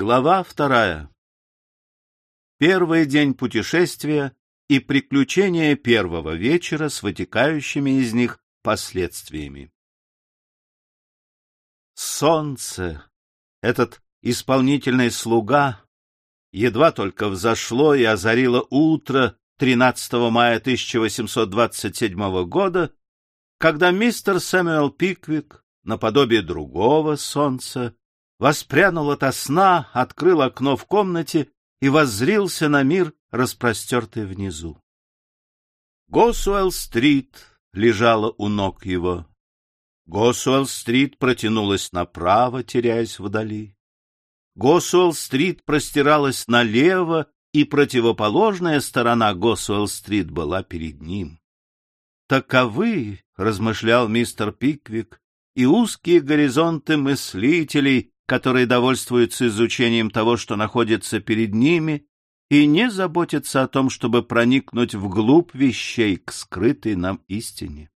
Глава вторая. Первый день путешествия и приключения первого вечера с вытекающими из них последствиями. Солнце, этот исполнительный слуга, едва только взошло и озарило утро 13 мая 1827 года, когда мистер Сэмюэл Пиквик, наподобие другого солнца, воспрянул ото сна, открыл окно в комнате и воззрился на мир, распростертый внизу. Госуэлл-стрит лежала у ног его. Госуэлл-стрит протянулась направо, теряясь вдали. Госуэлл-стрит простиралась налево, и противоположная сторона Госуэлл-стрит была перед ним. Таковы, — размышлял мистер Пиквик, — и узкие горизонты мыслителей, которые довольствуются изучением того, что находится перед ними, и не заботятся о том, чтобы проникнуть вглубь вещей к скрытой нам истине.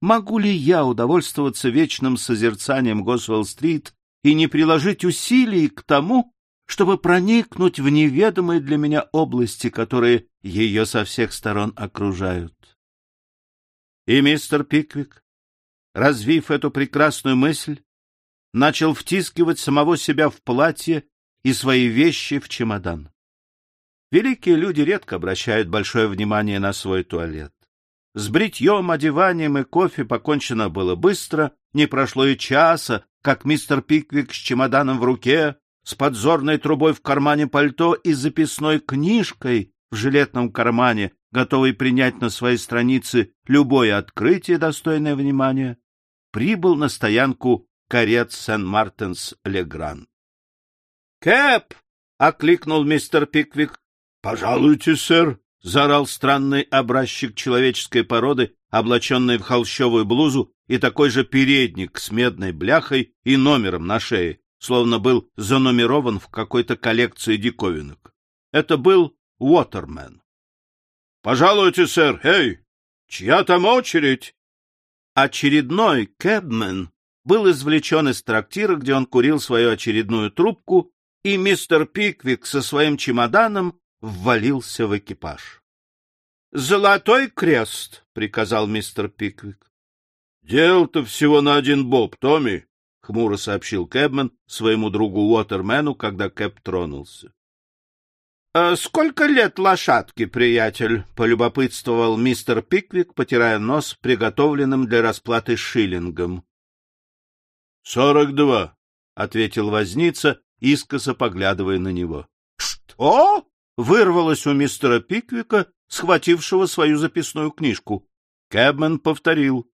Могу ли я удовольствоваться вечным созерцанием Госвелл-стрит и не приложить усилий к тому, чтобы проникнуть в неведомые для меня области, которые ее со всех сторон окружают? И мистер Пиквик, развив эту прекрасную мысль, начал втискивать самого себя в платье и свои вещи в чемодан. Великие люди редко обращают большое внимание на свой туалет. С бритьем, одеванием и кофе покончено было быстро, не прошло и часа, как мистер Пиквик с чемоданом в руке, с подзорной трубой в кармане пальто и записной книжкой в жилетном кармане, готовый принять на своей странице любое открытие, достойное внимания, прибыл на стоянку карет Сен-Мартенс-Легран. — Кэп! — окликнул мистер Пиквик. — Пожалуйте, сэр! — заорал странный образчик человеческой породы, облаченный в холщовую блузу и такой же передник с медной бляхой и номером на шее, словно был занумерован в какой-то коллекции диковинок. Это был Уотермен. — Пожалуйте, сэр! Эй! Чья там очередь? Очередной кэбмен был извлечен из трактира, где он курил свою очередную трубку, и мистер Пиквик со своим чемоданом ввалился в экипаж. — Золотой крест, — приказал мистер Пиквик. — Дел-то всего на один боб, Томми, — хмуро сообщил Кэбмен своему другу Уотермену, когда Кэб тронулся. «А — Сколько лет лошадке, приятель? — полюбопытствовал мистер Пиквик, потирая нос приготовленным для расплаты шиллингом. — Сорок два, — ответил возница, искоса поглядывая на него. — Что? — вырвалось у мистера Пиквика, схватившего свою записную книжку. Кэбмен повторил.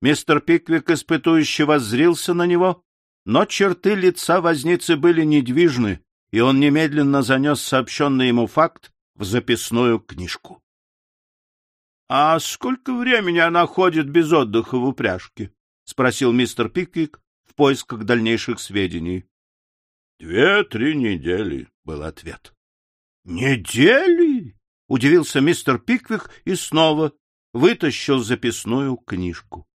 Мистер Пиквик испытующе воззрился на него, но черты лица возницы были недвижны, и он немедленно занес сообщенный ему факт в записную книжку. — А сколько времени она ходит без отдыха в упряжке? — спросил мистер Пиквик, поисках дальнейших сведений. — Две-три недели, — был ответ. — Недели? — удивился мистер Пиквик и снова вытащил записную книжку.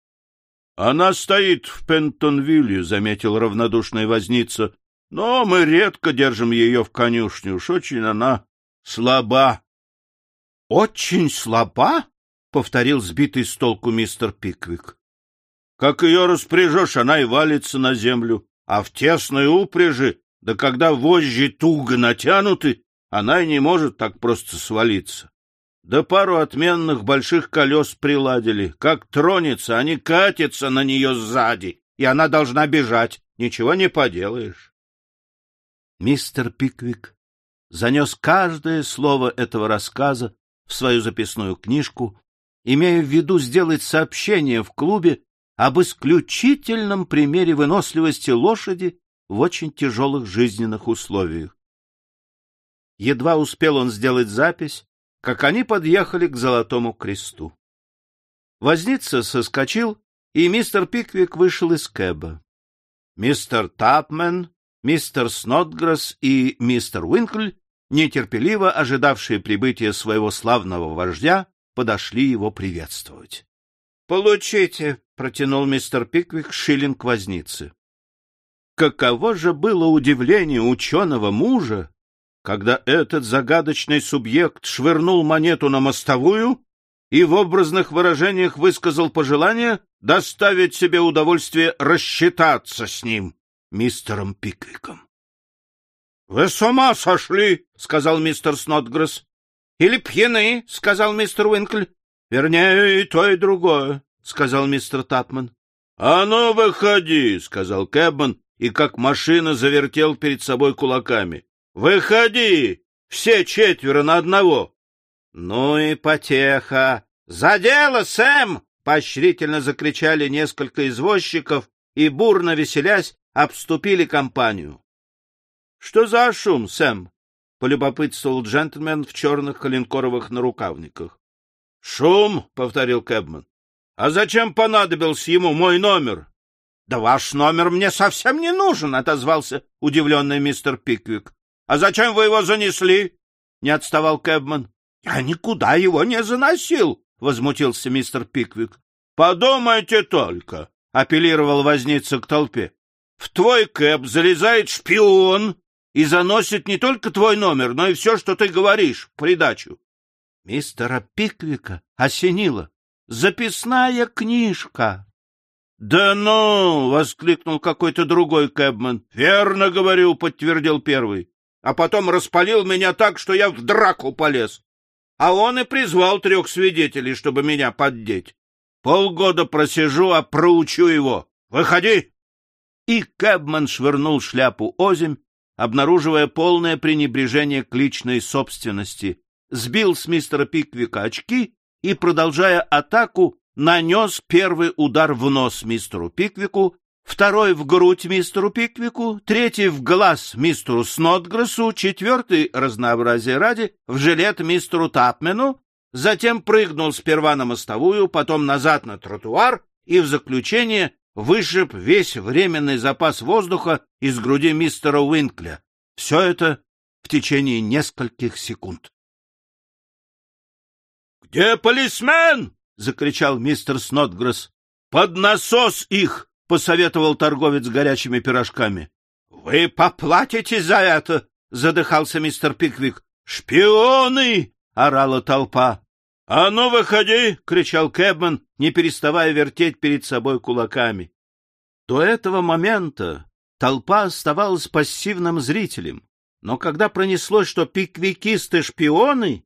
— Она стоит в Пентонвилле, — заметил равнодушный возница, — но мы редко держим ее в конюшне, уж очень она слаба. — Очень слаба? — повторил сбитый с толку мистер Пиквик. Как ее распряжешь, она и валится на землю, а в тесной упряжи, да когда вожжи туго натянуты, она и не может так просто свалиться. Да пару отменных больших колес приладили. Как тронется, они катятся на нее сзади, и она должна бежать. Ничего не поделаешь. Мистер Пиквик занес каждое слово этого рассказа в свою записную книжку, имея в виду сделать сообщение в клубе об исключительном примере выносливости лошади в очень тяжелых жизненных условиях. Едва успел он сделать запись, как они подъехали к Золотому кресту. Возница соскочил, и мистер Пиквик вышел из кэба. Мистер Тапмен, мистер Снотгресс и мистер Уинкль, нетерпеливо ожидавшие прибытия своего славного вождя, подошли его приветствовать. — Получите, — протянул мистер Пиквик шиллинг возницы. каково же было удивление ученого мужа, когда этот загадочный субъект швырнул монету на мостовую и в образных выражениях высказал пожелание доставить себе удовольствие рассчитаться с ним, мистером Пиквиком. — Вы с ума сошли, — сказал мистер Снотгресс. — Или пьяны, — сказал мистер Уинкль. — Вернее, и то, и другое, — сказал мистер Тапман. — А ну, выходи, — сказал Кэбман, и как машина завертел перед собой кулаками. — Выходи! Все четверо на одного! — Ну и потеха! — За дело, Сэм! — поощрительно закричали несколько извозчиков и, бурно веселясь, обступили компанию. — Что за шум, Сэм? — полюбопытствовал джентльмен в черных коленкоровых нарукавниках. — Шум, — повторил Кэбман. — А зачем понадобился ему мой номер? — Да ваш номер мне совсем не нужен, — отозвался удивленный мистер Пиквик. — А зачем вы его занесли? — не отставал Кэбман. — Я никуда его не заносил, — возмутился мистер Пиквик. — Подумайте только, — апеллировал возница к толпе. — В твой кэб залезает шпион и заносит не только твой номер, но и все, что ты говоришь, в придачу. Мистера Пиквика осенило. Записная книжка. — Да ну! — воскликнул какой-то другой кэбмен. — Верно говорю, — подтвердил первый. А потом распалил меня так, что я в драку полез. А он и призвал трех свидетелей, чтобы меня поддеть. Полгода просижу, а проучу его. Выходи! И Кэбман швырнул шляпу озимь, обнаруживая полное пренебрежение к личной собственности, сбил с мистера Пиквика очки и, продолжая атаку, нанес первый удар в нос мистеру Пиквику, второй в грудь мистеру Пиквику, третий в глаз мистеру Снотгрессу, четвертый, разнообразие ради, в жилет мистеру Тапмену, затем прыгнул сперва на мостовую, потом назад на тротуар и в заключение вышиб весь временный запас воздуха из груди мистера Уинкля. Все это в течение нескольких секунд. «Где полисмен?» — закричал мистер Снотгресс. «Под насос их!» — посоветовал торговец горячими пирожками. «Вы поплатите за это!» — задыхался мистер Пиквик. «Шпионы!» — орала толпа. «А ну, выходи!» — кричал Кэбман, не переставая вертеть перед собой кулаками. До этого момента толпа оставалась пассивным зрителем, но когда пронеслось, что пиквикисты — шпионы,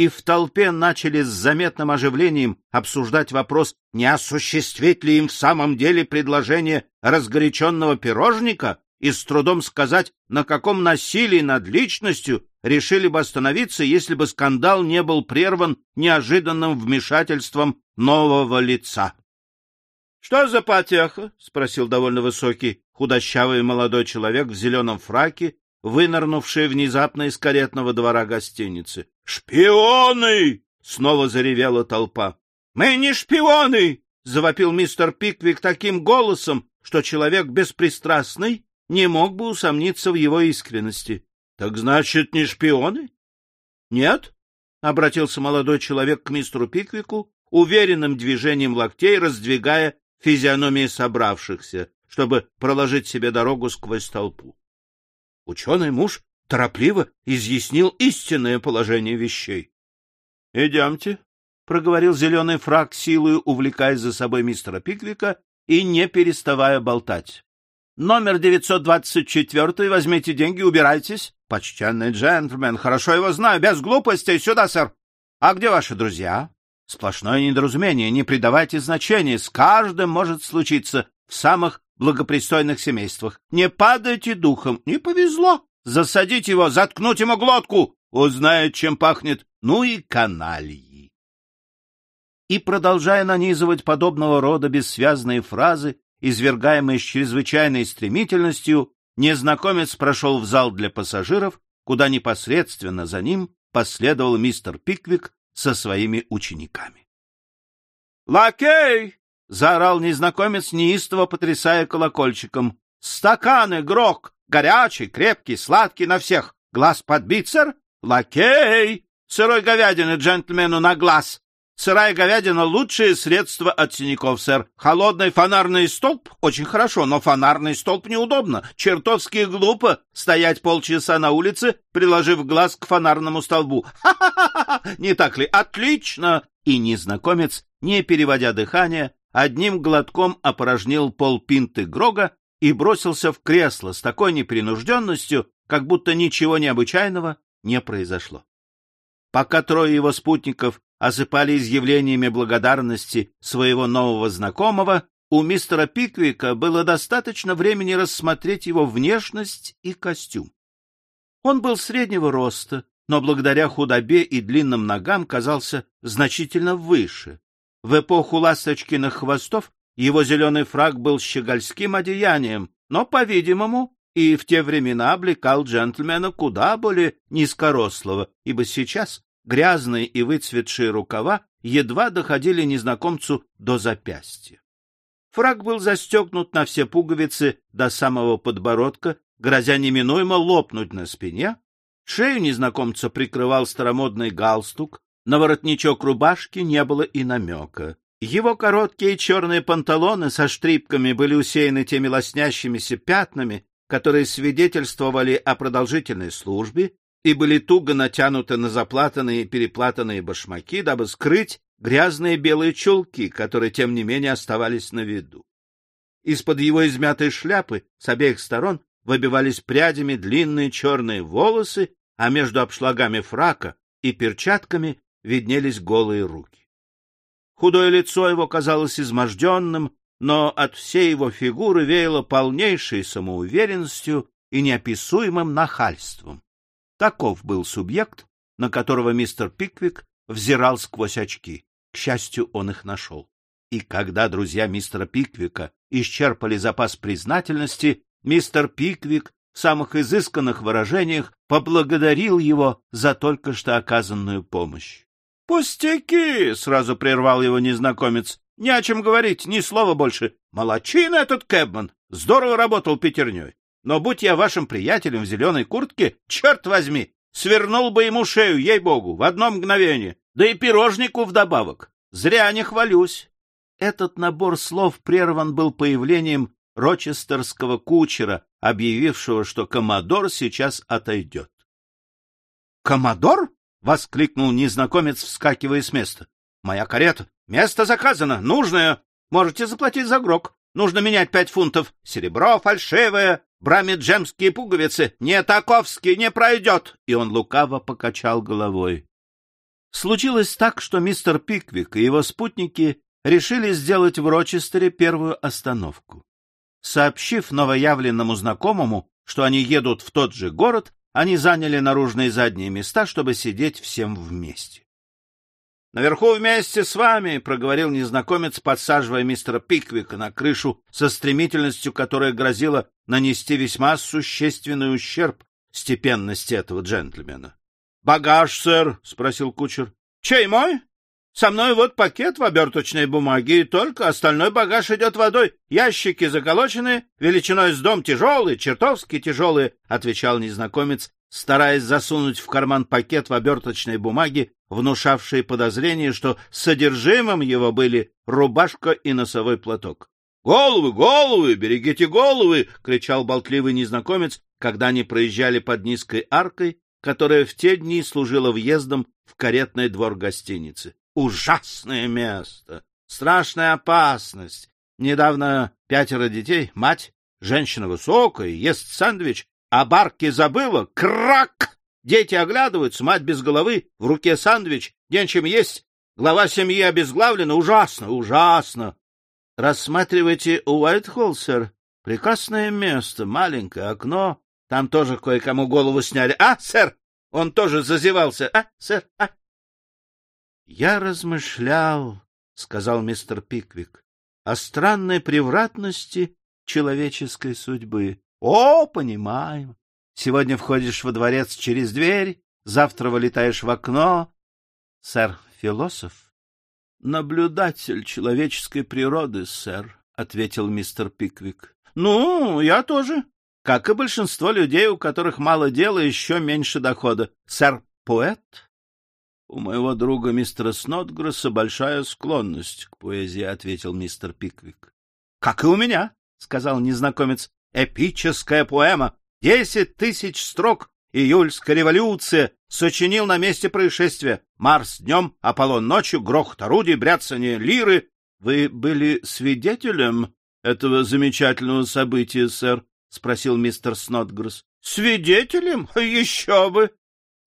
и в толпе начали с заметным оживлением обсуждать вопрос, не осуществить ли им в самом деле предложение разгоряченного пирожника, и с трудом сказать, на каком насилии над личностью решили бы остановиться, если бы скандал не был прерван неожиданным вмешательством нового лица. — Что за потеха? — спросил довольно высокий, худощавый молодой человек в зеленом фраке, вынырнувший внезапно из каретного двора гостиницы. «Шпионы!» — снова заревела толпа. «Мы не шпионы!» — завопил мистер Пиквик таким голосом, что человек беспристрастный не мог бы усомниться в его искренности. «Так значит, не шпионы?» «Нет?» — обратился молодой человек к мистеру Пиквику, уверенным движением локтей раздвигая физиономии собравшихся, чтобы проложить себе дорогу сквозь толпу. Ученый муж торопливо изъяснил истинное положение вещей. — Идемте, — проговорил зеленый фраг, силою увлекаясь за собой мистера Пиквика и не переставая болтать. — Номер 924, возьмите деньги, убирайтесь. — Почтенный джентльмен, хорошо его знаю, без глупостей, сюда, сэр. — А где ваши друзья? — Сплошное недоразумение, не придавайте значения, с каждым может случиться в самых благопристойных семействах. Не падайте духом, не повезло. Засадить его, заткнуть ему глотку, узнает, чем пахнет, ну и канальи. И, продолжая нанизывать подобного рода бессвязные фразы, извергаемые с чрезвычайной стремительностью, незнакомец прошел в зал для пассажиров, куда непосредственно за ним последовал мистер Пиквик со своими учениками. «Лакей!» — заорал незнакомец, неистово потрясая колокольчиком. «Стаканы, грок! Горячий, крепкий, сладкий на всех. Глаз подбит, сэр? Лакей! Сырой говядины джентльмену на глаз. Сырая говядина — лучшее средство от синяков, сэр. Холодный фонарный столб — очень хорошо, но фонарный столб неудобно. Чертовски глупо стоять полчаса на улице, приложив глаз к фонарному столбу. Ха-ха-ха! Не так ли? Отлично! И незнакомец, не переводя дыхание, одним глотком опорожнил полпинты Грога и бросился в кресло с такой непринужденностью, как будто ничего необычайного не произошло. Пока трое его спутников осыпали изъявлениями благодарности своего нового знакомого, у мистера Пиквика было достаточно времени рассмотреть его внешность и костюм. Он был среднего роста, но благодаря худобе и длинным ногам казался значительно выше. В эпоху ласточкиных хвостов его зеленый фраг был щегольским одеянием, но, по-видимому, и в те времена облекал джентльмена куда более низкорослого, ибо сейчас грязные и выцветшие рукава едва доходили незнакомцу до запястья. Фраг был застегнут на все пуговицы до самого подбородка, грозя неминуемо лопнуть на спине. Шею незнакомца прикрывал старомодный галстук, на воротничок рубашки не было и намека. Его короткие черные панталоны со штрипками были усеяны теми лоснящимися пятнами, которые свидетельствовали о продолжительной службе и были туго натянуты на заплатанные и переплатанные башмаки, дабы скрыть грязные белые чулки, которые, тем не менее, оставались на виду. Из-под его измятой шляпы с обеих сторон выбивались прядями длинные черные волосы, а между обшлагами фрака и перчатками виднелись голые руки. Худое лицо его казалось изможденным, но от всей его фигуры веяло полнейшей самоуверенностью и неописуемым нахальством. Таков был субъект, на которого мистер Пиквик взирал сквозь очки. К счастью, он их нашел. И когда друзья мистера Пиквика исчерпали запас признательности, мистер Пиквик в самых изысканных выражениях поблагодарил его за только что оказанную помощь. — Пустяки! — сразу прервал его незнакомец. — Ни о чем говорить, ни слова больше. Молодчина этот Кэбман! Здорово работал пятерней. Но будь я вашим приятелем в зеленой куртке, черт возьми, свернул бы ему шею, ей-богу, в одно мгновение, да и пирожнику вдобавок. Зря не хвалюсь. Этот набор слов прерван был появлением рочестерского кучера, объявившего, что коммодор сейчас отойдет. «Коммодор?» — воскликнул незнакомец, вскакивая с места. «Моя карета! Место заказано! Нужное! Можете заплатить за грок! Нужно менять пять фунтов! Серебро фальшивое! Брамиджемские пуговицы! Не таковски не пройдет!» И он лукаво покачал головой. Случилось так, что мистер Пиквик и его спутники решили сделать в Рочестере первую остановку. Сообщив новоявленному знакомому, что они едут в тот же город, они заняли наружные задние места, чтобы сидеть всем вместе. — Наверху вместе с вами, — проговорил незнакомец, подсаживая мистера Пиквика на крышу со стремительностью, которая грозила нанести весьма существенный ущерб степенности этого джентльмена. — Багаж, сэр? — спросил кучер. — Чей мой? Со мной вот пакет в оберточной бумаге, и только остальной багаж идет водой. Ящики заколочены, величиной с дом тяжелые, чертовски тяжелые, — отвечал незнакомец, стараясь засунуть в карман пакет в оберточной бумаге, внушавший подозрение, что содержимым его были рубашка и носовой платок. — Головы, головы, берегите головы! — кричал болтливый незнакомец, когда они проезжали под низкой аркой, которая в те дни служила въездом в каретный двор гостиницы. Ужасное место! Страшная опасность! Недавно пятеро детей, мать, женщина высокая, ест сэндвич, а барки забыла. Крак! Дети оглядываются, мать без головы, в руке сэндвич, нечем есть. Глава семьи обезглавлена. Ужасно, ужасно. Рассматривайте Уайтхолл, сэр. Прекрасное место, маленькое окно. Там тоже кое-кому голову сняли. А, сэр, он тоже зазевался. А, сэр, а. Я размышлял, — сказал мистер Пиквик, — о странной превратности человеческой судьбы. О, понимаю. Сегодня входишь во дворец через дверь, завтра вылетаешь в окно. Сэр, философ? Наблюдатель человеческой природы, сэр, — ответил мистер Пиквик. Ну, я тоже. Как и большинство людей, у которых мало дела, еще меньше дохода. Сэр, поэт? У моего друга мистера Снотгресса большая склонность к поэзии, ответил мистер Пиквик. Как и у меня, сказал незнакомец. Эпическая поэма, десять тысяч строк, июльская революция, сочинил на месте происшествия. Марс днем, Аполлон ночью, грохот орудий, бряцание лиры. Вы были свидетелем этого замечательного события, сэр? спросил мистер Снотгресс. Свидетелем? Еще бы!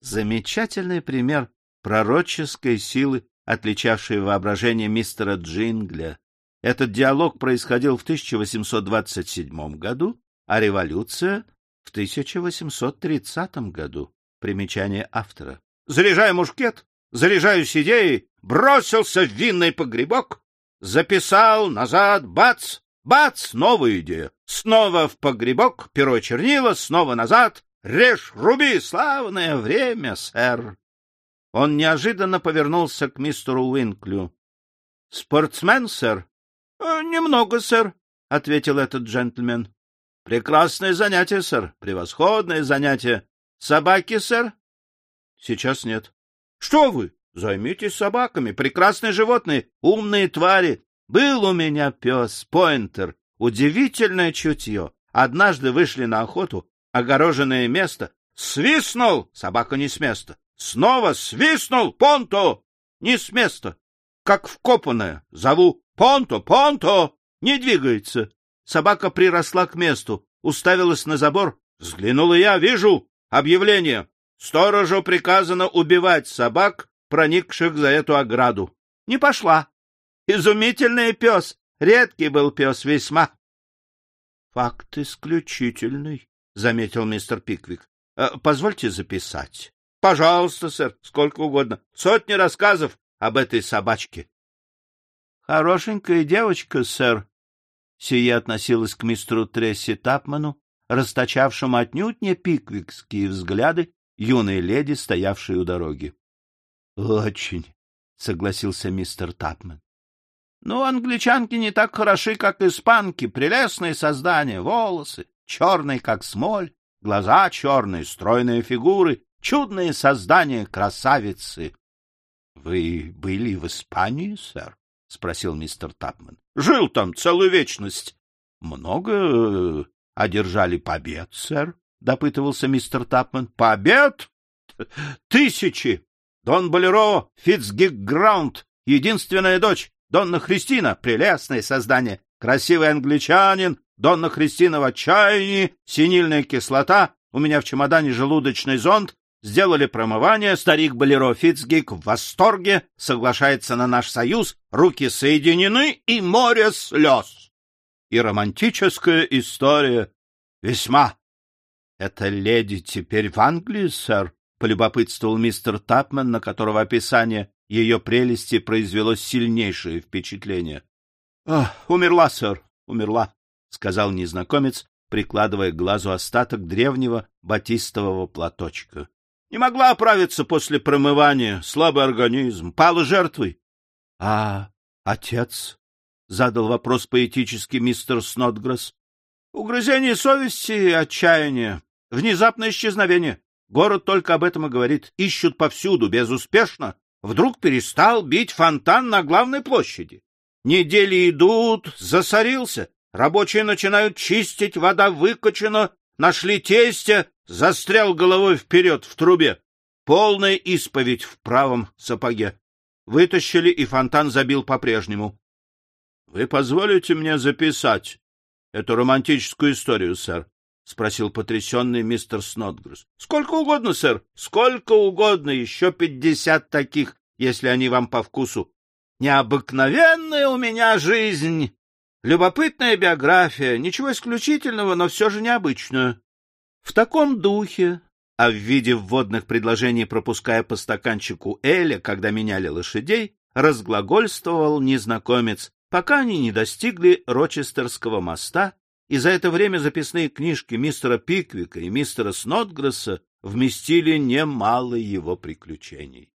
Замечательный пример пророческой силы, отличавшей воображение мистера Джингля. Этот диалог происходил в 1827 году, а революция — в 1830 году. Примечание автора. Заряжаю мушкет, заряжаюсь идеей, бросился в винный погребок, записал назад, бац, бац, новая идея. Снова в погребок, перо чернила, снова назад, режь, руби, славное время, сэр. Он неожиданно повернулся к мистеру Уинклю. — Спортсмен, сэр? «Э, — Немного, сэр, — ответил этот джентльмен. — Прекрасное занятие, сэр, превосходное занятие. Собаки, сэр? — Сейчас нет. — Что вы? Займитесь собаками. Прекрасные животные, умные твари. Был у меня пес, поинтер, удивительное чутье. Однажды вышли на охоту, огороженное место. Свистнул! Собака не с места. Снова свистнул Понто! Не с места. Как вкопанная. Зову Понто, Понто! Не двигается. Собака приросла к месту, уставилась на забор. Взглянула я, вижу объявление. Сторожу приказано убивать собак, проникших за эту ограду. Не пошла. Изумительный пес. Редкий был пес весьма. — Факт исключительный, — заметил мистер Пиквик. «Э, — Позвольте записать. Пожалуйста, сэр, сколько угодно. Сотни рассказов об этой собачке. Хорошенькая девочка, сэр. Сие относилось к мистеру Тресси Тапману, расточавшему отнюдь не пиквикские взгляды юной леди, стоявшей у дороги. — Очень, — согласился мистер Тапман. — Ну, англичанки не так хороши, как испанки. Прелестные создания, волосы, черные, как смоль, глаза черные, стройные фигуры, Чудные создания, красавицы. — Вы были в Испании, сэр? — спросил мистер Тапман. — Жил там целую вечность. — Много э, одержали побед, сэр? — допытывался мистер Тапман. — Побед? Тысячи! Дон Болеро, Фитцгигграунд, единственная дочь, Донна Христина, прелестное создание, красивый англичанин, Донна Христина в отчаянии, синильная кислота, у меня в чемодане желудочный зонд, Сделали промывание, старик Болеро Фицгик в восторге, соглашается на наш союз, руки соединены и море слез. И романтическая история весьма. — Это леди теперь в Англии, сэр? — полюбопытствовал мистер Тапмен, на которого описание ее прелести произвело сильнейшее впечатление. — Умерла, сэр, умерла, — сказал незнакомец, прикладывая к глазу остаток древнего батистового платочка. Не могла оправиться после промывания, слабый организм, пала жертвой. — А отец? — задал вопрос поэтический мистер Снотгресс. — Угрызение совести и отчаяние. Внезапное исчезновение. Город только об этом и говорит. Ищут повсюду, безуспешно. Вдруг перестал бить фонтан на главной площади. Недели идут, засорился. Рабочие начинают чистить, вода выкачена, нашли тестя, застрял головой вперед в трубе. Полная исповедь в правом сапоге. Вытащили, и фонтан забил по-прежнему. — Вы позволите мне записать эту романтическую историю, сэр? — спросил потрясенный мистер Снотгресс. — Сколько угодно, сэр, сколько угодно, еще пятьдесят таких, если они вам по вкусу. Необыкновенная у меня жизнь, любопытная биография, ничего исключительного, но все же необычную. В таком духе, а в виде вводных предложений пропуская по стаканчику Эля, когда меняли лошадей, разглагольствовал незнакомец, пока они не достигли Рочестерского моста, и за это время записные книжки мистера Пиквика и мистера Снотгресса вместили немало его приключений.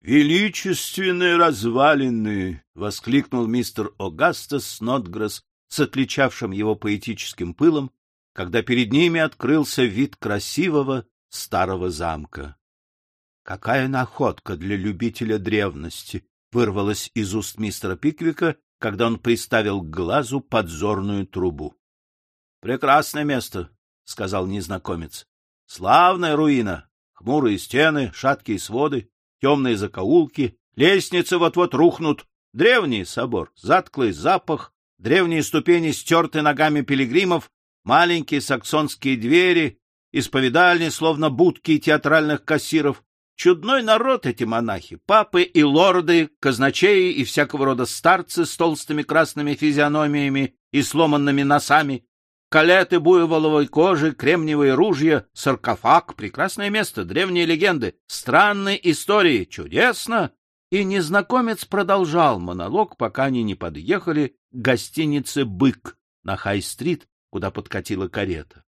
«Величественные развалины!» — воскликнул мистер Огастас Снотгресс с отличавшим его поэтическим пылом когда перед ними открылся вид красивого старого замка. Какая находка для любителя древности! Вырвалась из уст мистера Пиквика, когда он приставил к глазу подзорную трубу. — Прекрасное место, — сказал незнакомец. — Славная руина. Хмурые стены, шаткие своды, темные закоулки, лестницы вот-вот рухнут. Древний собор, затклый запах, древние ступени стерты ногами пилигримов, маленькие саксонские двери, исповедальни, словно будки театральных кассиров. Чудной народ эти монахи, папы и лорды, казначеи и всякого рода старцы с толстыми красными физиономиями и сломанными носами, калеты буйволовой кожи, кремниевые ружья, саркофаг, прекрасное место, древние легенды, странные истории, чудесно! И незнакомец продолжал монолог, пока они не подъехали к гостинице «Бык» на Хай-стрит, куда подкатила карета.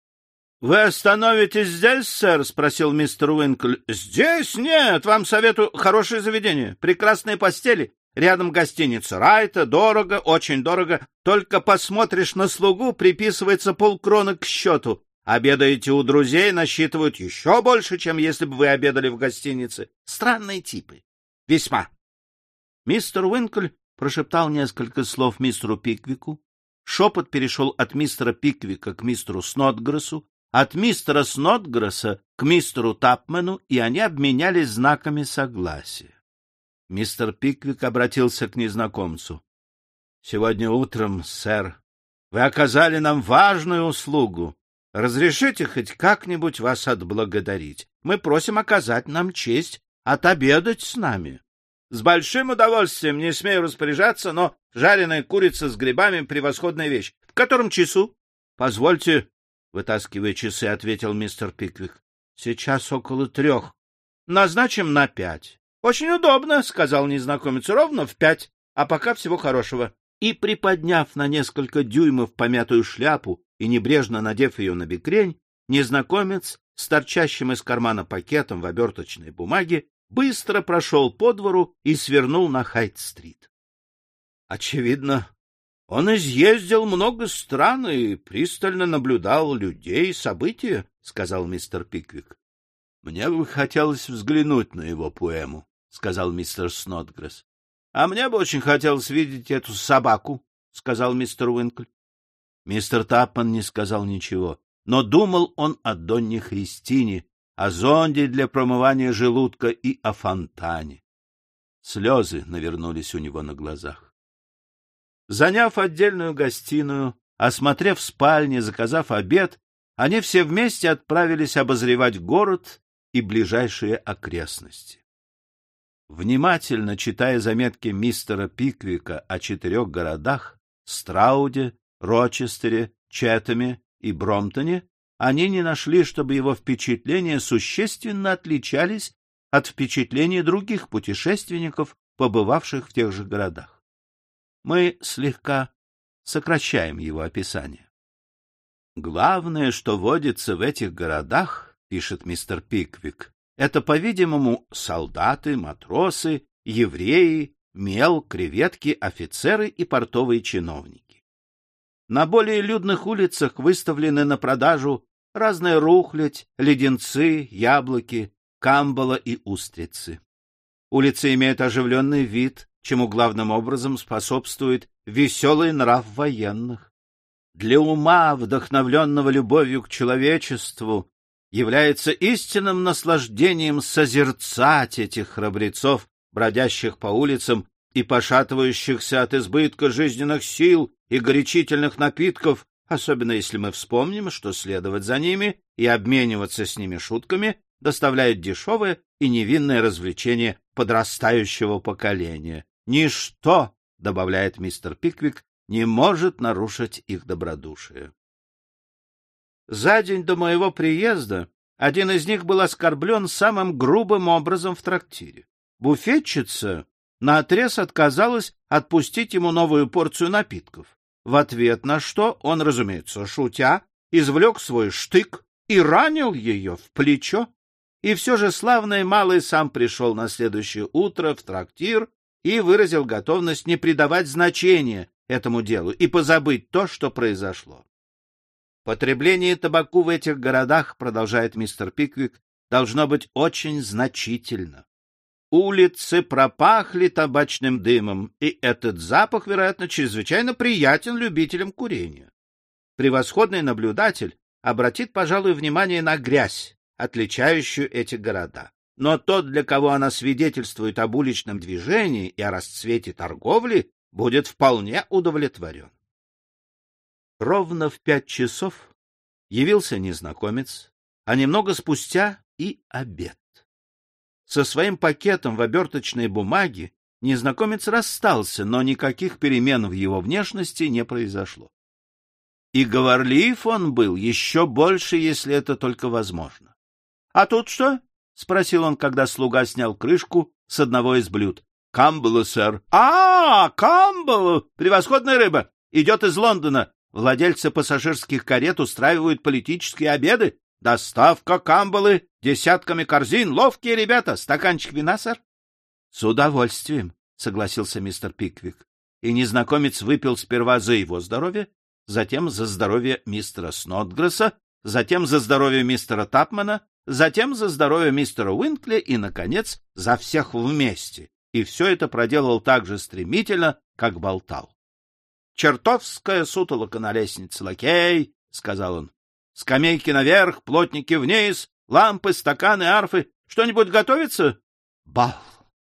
— Вы остановитесь здесь, сэр? — спросил мистер Уинкль. — Здесь нет. Вам советую хорошее заведение, прекрасные постели. Рядом гостиница Райта. Дорого, очень дорого. Только посмотришь на слугу, приписывается полкроны к счету. Обедаете у друзей, насчитывают еще больше, чем если бы вы обедали в гостинице. Странные типы. Весьма. Мистер Уинкль прошептал несколько слов мистеру Пиквику. Шепот перешел от мистера Пиквика к мистеру Снотгрессу, от мистера Снотгресса к мистеру Тапмену, и они обменялись знаками согласия. Мистер Пиквик обратился к незнакомцу. — Сегодня утром, сэр, вы оказали нам важную услугу. Разрешите хоть как-нибудь вас отблагодарить. Мы просим оказать нам честь отобедать с нами. — С большим удовольствием, не смею распоряжаться, но жареная курица с грибами — превосходная вещь. В котором часу? — Позвольте, — вытаскивая часы, ответил мистер Пиквик. — Сейчас около трех. Назначим на пять. — Очень удобно, — сказал незнакомец, — ровно в пять. А пока всего хорошего. И, приподняв на несколько дюймов помятую шляпу и небрежно надев ее на бекрень, незнакомец с торчащим из кармана пакетом в оберточной бумаге быстро прошел по двору и свернул на Хайт-стрит. Очевидно, он изъездил много стран и пристально наблюдал людей и события, — сказал мистер Пиквик. — Мне бы хотелось взглянуть на его поэму, — сказал мистер Снотгресс. — А мне бы очень хотелось видеть эту собаку, — сказал мистер Уинкль. Мистер Тапман не сказал ничего, но думал он о Донне Христине, о зонде для промывания желудка и о фонтане. Слезы навернулись у него на глазах. Заняв отдельную гостиную, осмотрев спальни, заказав обед, они все вместе отправились обозревать город и ближайшие окрестности. Внимательно читая заметки мистера Пиквика о четырех городах — Страуде, Рочестере, Четаме и Бромтоне, они не нашли, чтобы его впечатления существенно отличались от впечатлений других путешественников, побывавших в тех же городах мы слегка сокращаем его описание. Главное, что водится в этих городах, пишет мистер Пиквик, это, по-видимому, солдаты, матросы, евреи, мел, креветки, офицеры и портовые чиновники. На более людных улицах выставлены на продажу разная рухлядь, леденцы, яблоки, камбала и устрицы. Улицы имеют оживленный вид, чему главным образом способствует веселый нрав военных. Для ума, вдохновленного любовью к человечеству, является истинным наслаждением созерцать этих храбрецов, бродящих по улицам и пошатывающихся от избытка жизненных сил и горячительных напитков, особенно если мы вспомним, что следовать за ними и обмениваться с ними шутками доставляет дешевое и невинное развлечение подрастающего поколения. Ничто, добавляет мистер Пиквик, не может нарушить их добродушие. За день до моего приезда один из них был оскорблен самым грубым образом в трактире. Буфетчица наотрез отказалась отпустить ему новую порцию напитков, в ответ на что он, разумеется, шутя, извлек свой штык и ранил ее в плечо. И все же славный малый сам пришел на следующее утро в трактир и выразил готовность не придавать значения этому делу и позабыть то, что произошло. Потребление табаку в этих городах, продолжает мистер Пиквик, должно быть очень значительно. Улицы пропахли табачным дымом, и этот запах, вероятно, чрезвычайно приятен любителям курения. Превосходный наблюдатель обратит, пожалуй, внимание на грязь, отличающую эти города. Но тот, для кого она свидетельствует об уличном движении и о расцвете торговли, будет вполне удовлетворен. Ровно в пять часов явился незнакомец, а немного спустя и обед. Со своим пакетом в оберточной бумаге незнакомец расстался, но никаких перемен в его внешности не произошло. И говорлив он был еще больше, если это только возможно. — А тут что? — спросил он, когда слуга снял крышку с одного из блюд. — Камбала, сэр. — А, камбала! Превосходная рыба! Идет из Лондона. Владельцы пассажирских карет устраивают политические обеды. Доставка камбалы десятками корзин. Ловкие ребята. Стаканчик вина, сэр? — С удовольствием, — согласился мистер Пиквик. И незнакомец выпил сперва за его здоровье, затем за здоровье мистера Снотгресса, затем за здоровье мистера Тапмана, затем за здоровье мистера Уинкли и, наконец, за всех вместе. И все это проделал так же стремительно, как болтал. — Чертовская сутолока на лестнице, лакей, — сказал он. — Скамейки наверх, плотники вниз, лампы, стаканы, арфы. Что-нибудь готовится? — Бал.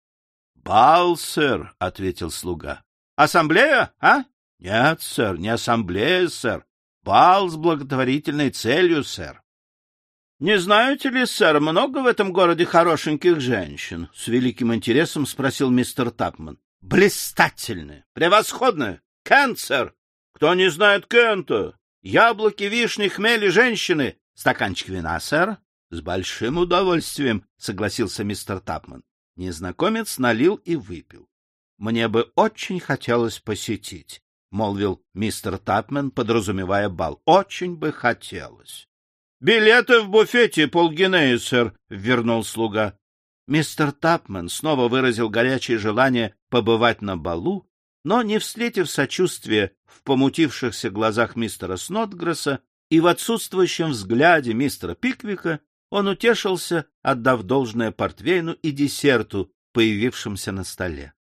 — Бал, сэр, — ответил слуга. — Ассамблея, а? — Нет, сэр, не ассамблея, сэр. Бал с благотворительной целью, сэр. — Не знаете ли, сэр, много в этом городе хорошеньких женщин? — с великим интересом спросил мистер Тапман. — Блистательные, превосходные. Кент, сэр. Кто не знает Кента? Яблоки, вишни, хмели, женщины. Стаканчик вина, сэр? — С большим удовольствием, — согласился мистер Тапман. Незнакомец налил и выпил. — Мне бы очень хотелось посетить — молвил мистер Тапмен, подразумевая бал. — Очень бы хотелось. — Билеты в буфете, полгинеи, сэр, — вернул слуга. Мистер Тапмен снова выразил горячее желание побывать на балу, но, не встретив сочувствия в помутившихся глазах мистера Снотгресса и в отсутствующем взгляде мистера Пиквика, он утешился, отдав должное портвейну и десерту, появившимся на столе.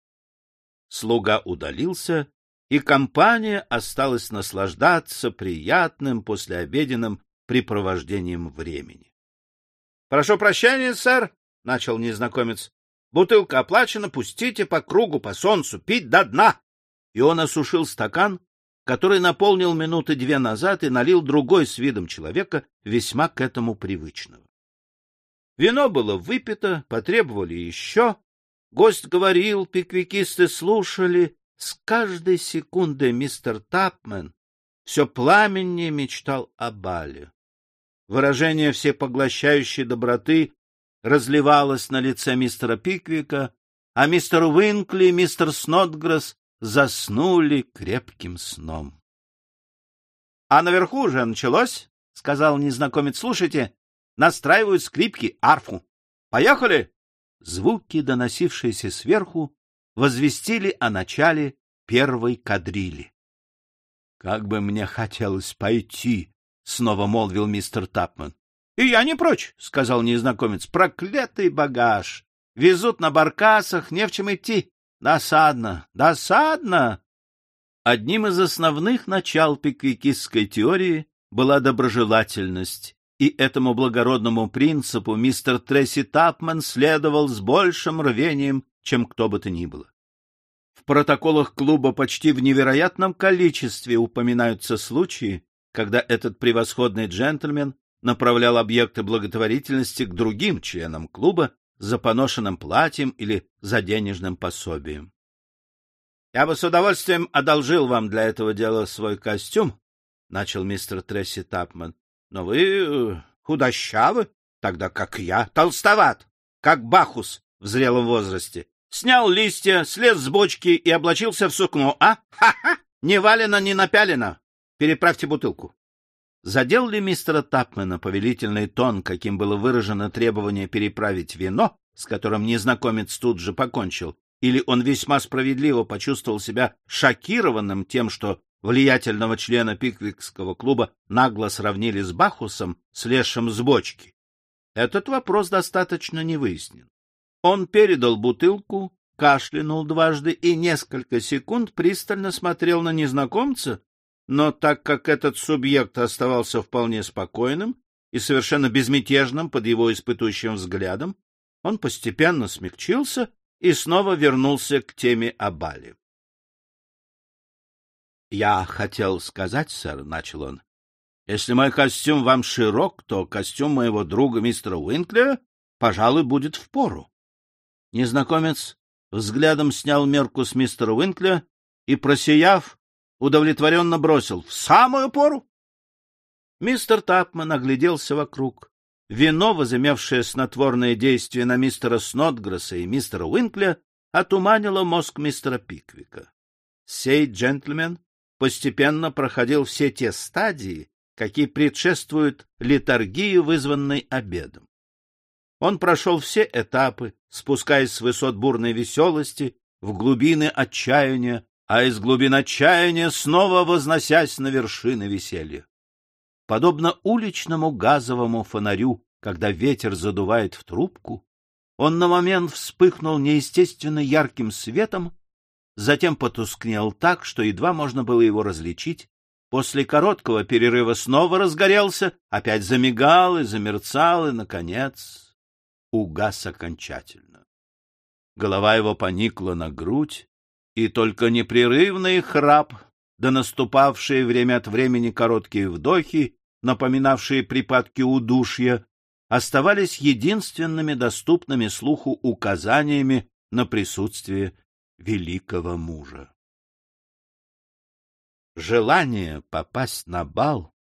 Слуга удалился, и компания осталась наслаждаться приятным послеобеденным препровождением времени. — Прошу прощения, сэр, — начал незнакомец. — Бутылка оплачена, пустите по кругу, по солнцу, пить до дна. И он осушил стакан, который наполнил минуты две назад и налил другой с видом человека, весьма к этому привычного. Вино было выпито, потребовали еще. Гость говорил, пиквикисты слушали, с каждой секундой мистер Тапмен все пламеннее мечтал о бале. Выражение всепоглощающей доброты разливалось на лице мистера Пиквика, а мистер Уинкли и мистер Снотгресс заснули крепким сном. — А наверху уже началось, — сказал незнакомец. — Слушайте, настраивают скрипки, арфу. Поехали! Звуки, доносившиеся сверху, возвестили о начале первой кадрили. — Как бы мне хотелось пойти, — снова молвил мистер Тапман. — И я не прочь, — сказал незнакомец. — Проклятый багаж! Везут на баркасах, не в чем идти. Досадно, досадно! Одним из основных начал пиквикистской теории была доброжелательность, и этому благородному принципу мистер Тресси Тапман следовал с большим рвением, чем кто бы то ни было. В протоколах клуба почти в невероятном количестве упоминаются случаи, когда этот превосходный джентльмен направлял объекты благотворительности к другим членам клуба за поношенным платьем или за денежным пособием. — Я бы с удовольствием одолжил вам для этого дела свой костюм, — начал мистер Тресси Тапман, — но вы э, худощавы, тогда как я толстоват, как Бахус в зрелом возрасте. Снял листья, слез с бочки и облачился в сукно, а? Ха-ха! Не валено, не напялено. Переправьте бутылку. Задел ли мистера Тапмена повелительный тон, каким было выражено требование переправить вино, с которым незнакомец тут же покончил, или он весьма справедливо почувствовал себя шокированным тем, что влиятельного члена Пиквикского клуба нагло сравнили с Бахусом, слезшим с бочки? Этот вопрос достаточно не выяснен. Он передал бутылку, кашлянул дважды и несколько секунд пристально смотрел на незнакомца, но так как этот субъект оставался вполне спокойным и совершенно безмятежным под его испытующим взглядом, он постепенно смягчился и снова вернулся к теме о бале. — Я хотел сказать, сэр, — начал он, — если мой костюм вам широк, то костюм моего друга мистера Уинклера, пожалуй, будет в пору. Незнакомец взглядом снял мерку с мистера Уинкля и, просияв, удовлетворенно бросил «В самую пору!». Мистер Тапман огляделся вокруг. Вино, возымевшее снотворное действие на мистера Снотгресса и мистера Уинкля, отуманило мозг мистера Пиквика. Сей джентльмен постепенно проходил все те стадии, какие предшествуют литургии, вызванной обедом. Он прошел все этапы, спускаясь с высот бурной веселости в глубины отчаяния, а из глубин отчаяния снова возносясь на вершины веселья. Подобно уличному газовому фонарю, когда ветер задувает в трубку, он на момент вспыхнул неестественно ярким светом, затем потускнел так, что едва можно было его различить, после короткого перерыва снова разгорелся, опять замигал и замерцал, и, наконец, угас окончательно. Голова его поникла на грудь, и только непрерывный храп, да наступавшие время от времени короткие вдохи, напоминавшие припадки удушья, оставались единственными доступными слуху указаниями на присутствие великого мужа. Желание попасть на бал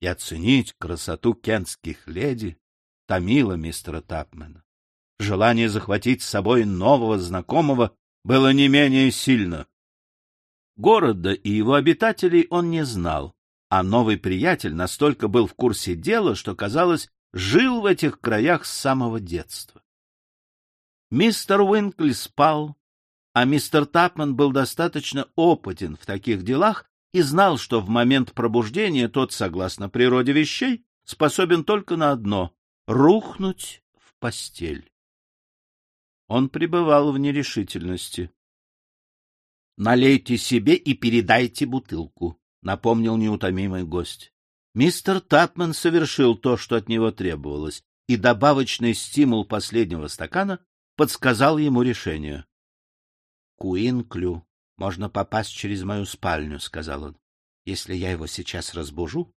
и оценить красоту кентских леди томило мистера Тапмена. Желание захватить с собой нового знакомого было не менее сильно. Города и его обитателей он не знал, а новый приятель настолько был в курсе дела, что, казалось, жил в этих краях с самого детства. Мистер Уинкли спал, а мистер Тапман был достаточно опытен в таких делах и знал, что в момент пробуждения тот, согласно природе вещей, способен только на одно рухнуть в постель. Он пребывал в нерешительности. — Налейте себе и передайте бутылку, — напомнил неутомимый гость. Мистер Татман совершил то, что от него требовалось, и добавочный стимул последнего стакана подсказал ему решение. — Куинклю можно попасть через мою спальню, — сказал он. — Если я его сейчас разбужу,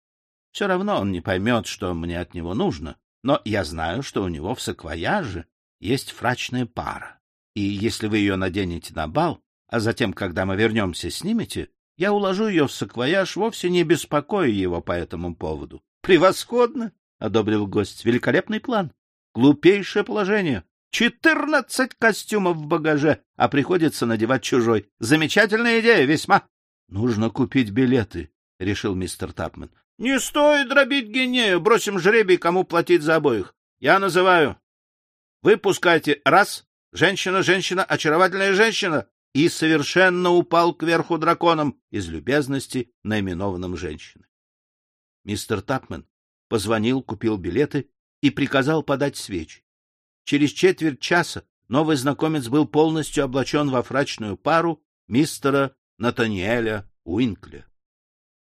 все равно он не поймет, что мне от него нужно, но я знаю, что у него в саквояже есть фрачная пара. И если вы ее наденете на бал, а затем, когда мы вернемся, снимете, я уложу ее в саквояж, вовсе не беспокоя его по этому поводу. — Превосходно! — одобрил гость. — Великолепный план. Глупейшее положение. Четырнадцать костюмов в багаже, а приходится надевать чужой. Замечательная идея, весьма. — Нужно купить билеты, — решил мистер Тапман. Не стоит дробить гинею, бросим жребий, кому платить за обоих. Я называю. Вы пускайте раз, женщина, женщина, очаровательная женщина, и совершенно упал кверху драконом из любезности наименованным женщины. Мистер Тапмен позвонил, купил билеты и приказал подать свечи. Через четверть часа новый знакомец был полностью облачен во фрачную пару мистера Натаниэля Уинкля.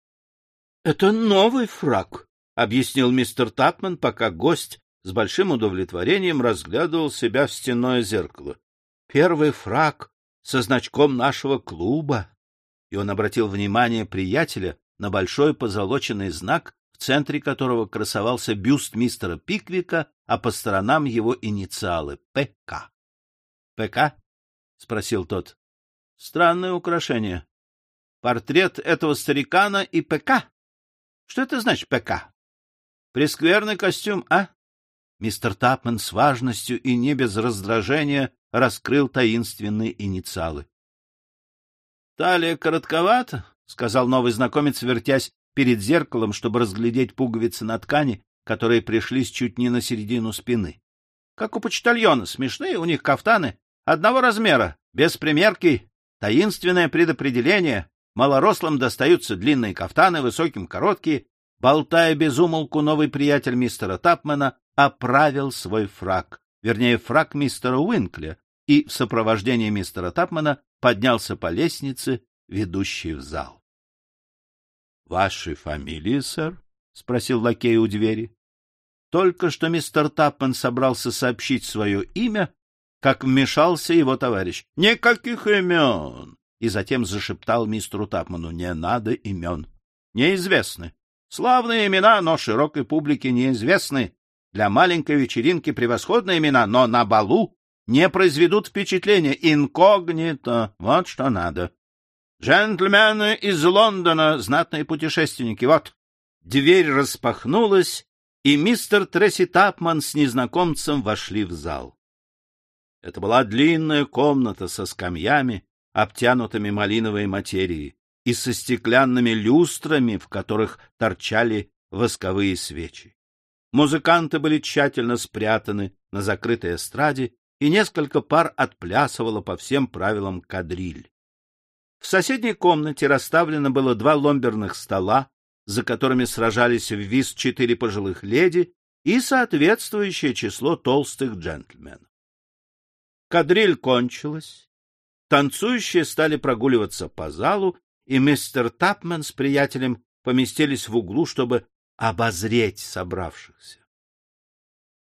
— Это новый фраг, — объяснил мистер Тапман, пока гость с большим удовлетворением разглядывал себя в стенное зеркало. — Первый фраг со значком нашего клуба. И он обратил внимание приятеля на большой позолоченный знак, в центре которого красовался бюст мистера Пиквика, а по сторонам его инициалы — ПК. — ПК? — спросил тот. — Странное украшение. Портрет этого старикана и ПК. Что это значит ПК? Прескверный костюм, а? Мистер Тапман с важностью и не без раздражения раскрыл таинственные инициалы. — Талия коротковата, — сказал новый знакомец, вертясь перед зеркалом, чтобы разглядеть пуговицы на ткани, которые пришлись чуть не на середину спины. — Как у почтальона, смешные у них кафтаны, одного размера, без примерки, таинственное предопределение, Малорослым достаются длинные кафтаны, высоким — короткие. Болтая без умолку, новый приятель мистера Тапмена оправил свой фрак, вернее, фрак мистера Уинкля, и в сопровождении мистера Тапмана поднялся по лестнице, ведущей в зал. — Ваши фамилии, сэр? — спросил лакей у двери. Только что мистер Тапман собрался сообщить свое имя, как вмешался его товарищ. — Никаких имен! И затем зашептал мистеру Тапману. — Не надо имен. Неизвестны. Славные имена, но широкой публике неизвестны. Для маленькой вечеринки превосходные имена, но на балу не произведут впечатления. Инкогнито. Вот что надо. Джентльмены из Лондона, знатные путешественники. Вот. Дверь распахнулась, и мистер Тресси Тапман с незнакомцем вошли в зал. Это была длинная комната со скамьями, обтянутыми малиновой материей, и со стеклянными люстрами, в которых торчали восковые свечи. Музыканты были тщательно спрятаны на закрытой эстраде, и несколько пар отплясывало по всем правилам кадриль. В соседней комнате расставлено было два ломберных стола, за которыми сражались в виз четыре пожилых леди и соответствующее число толстых джентльменов. Кадриль кончилась, танцующие стали прогуливаться по залу, и мистер Тапман с приятелем поместились в углу, чтобы обозреть собравшихся.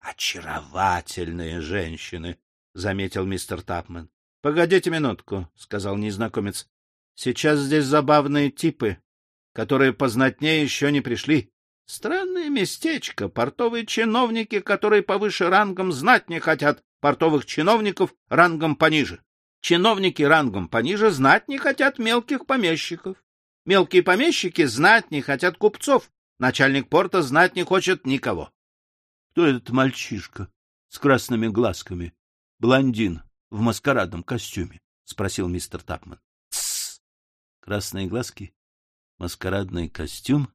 «Очаровательные женщины!» — заметил мистер Тапман. «Погодите минутку», — сказал незнакомец. «Сейчас здесь забавные типы, которые познатнее еще не пришли. Странное местечко, портовые чиновники, которые повыше рангом знать не хотят портовых чиновников рангом пониже. Чиновники рангом пониже знать не хотят мелких помещиков. Мелкие помещики знать не хотят купцов. Начальник порта знать не хочет никого. — Кто этот мальчишка с красными глазками? Блондин в маскарадном костюме? — спросил мистер Тапман. — Тссс! Красные глазки, маскарадный костюм,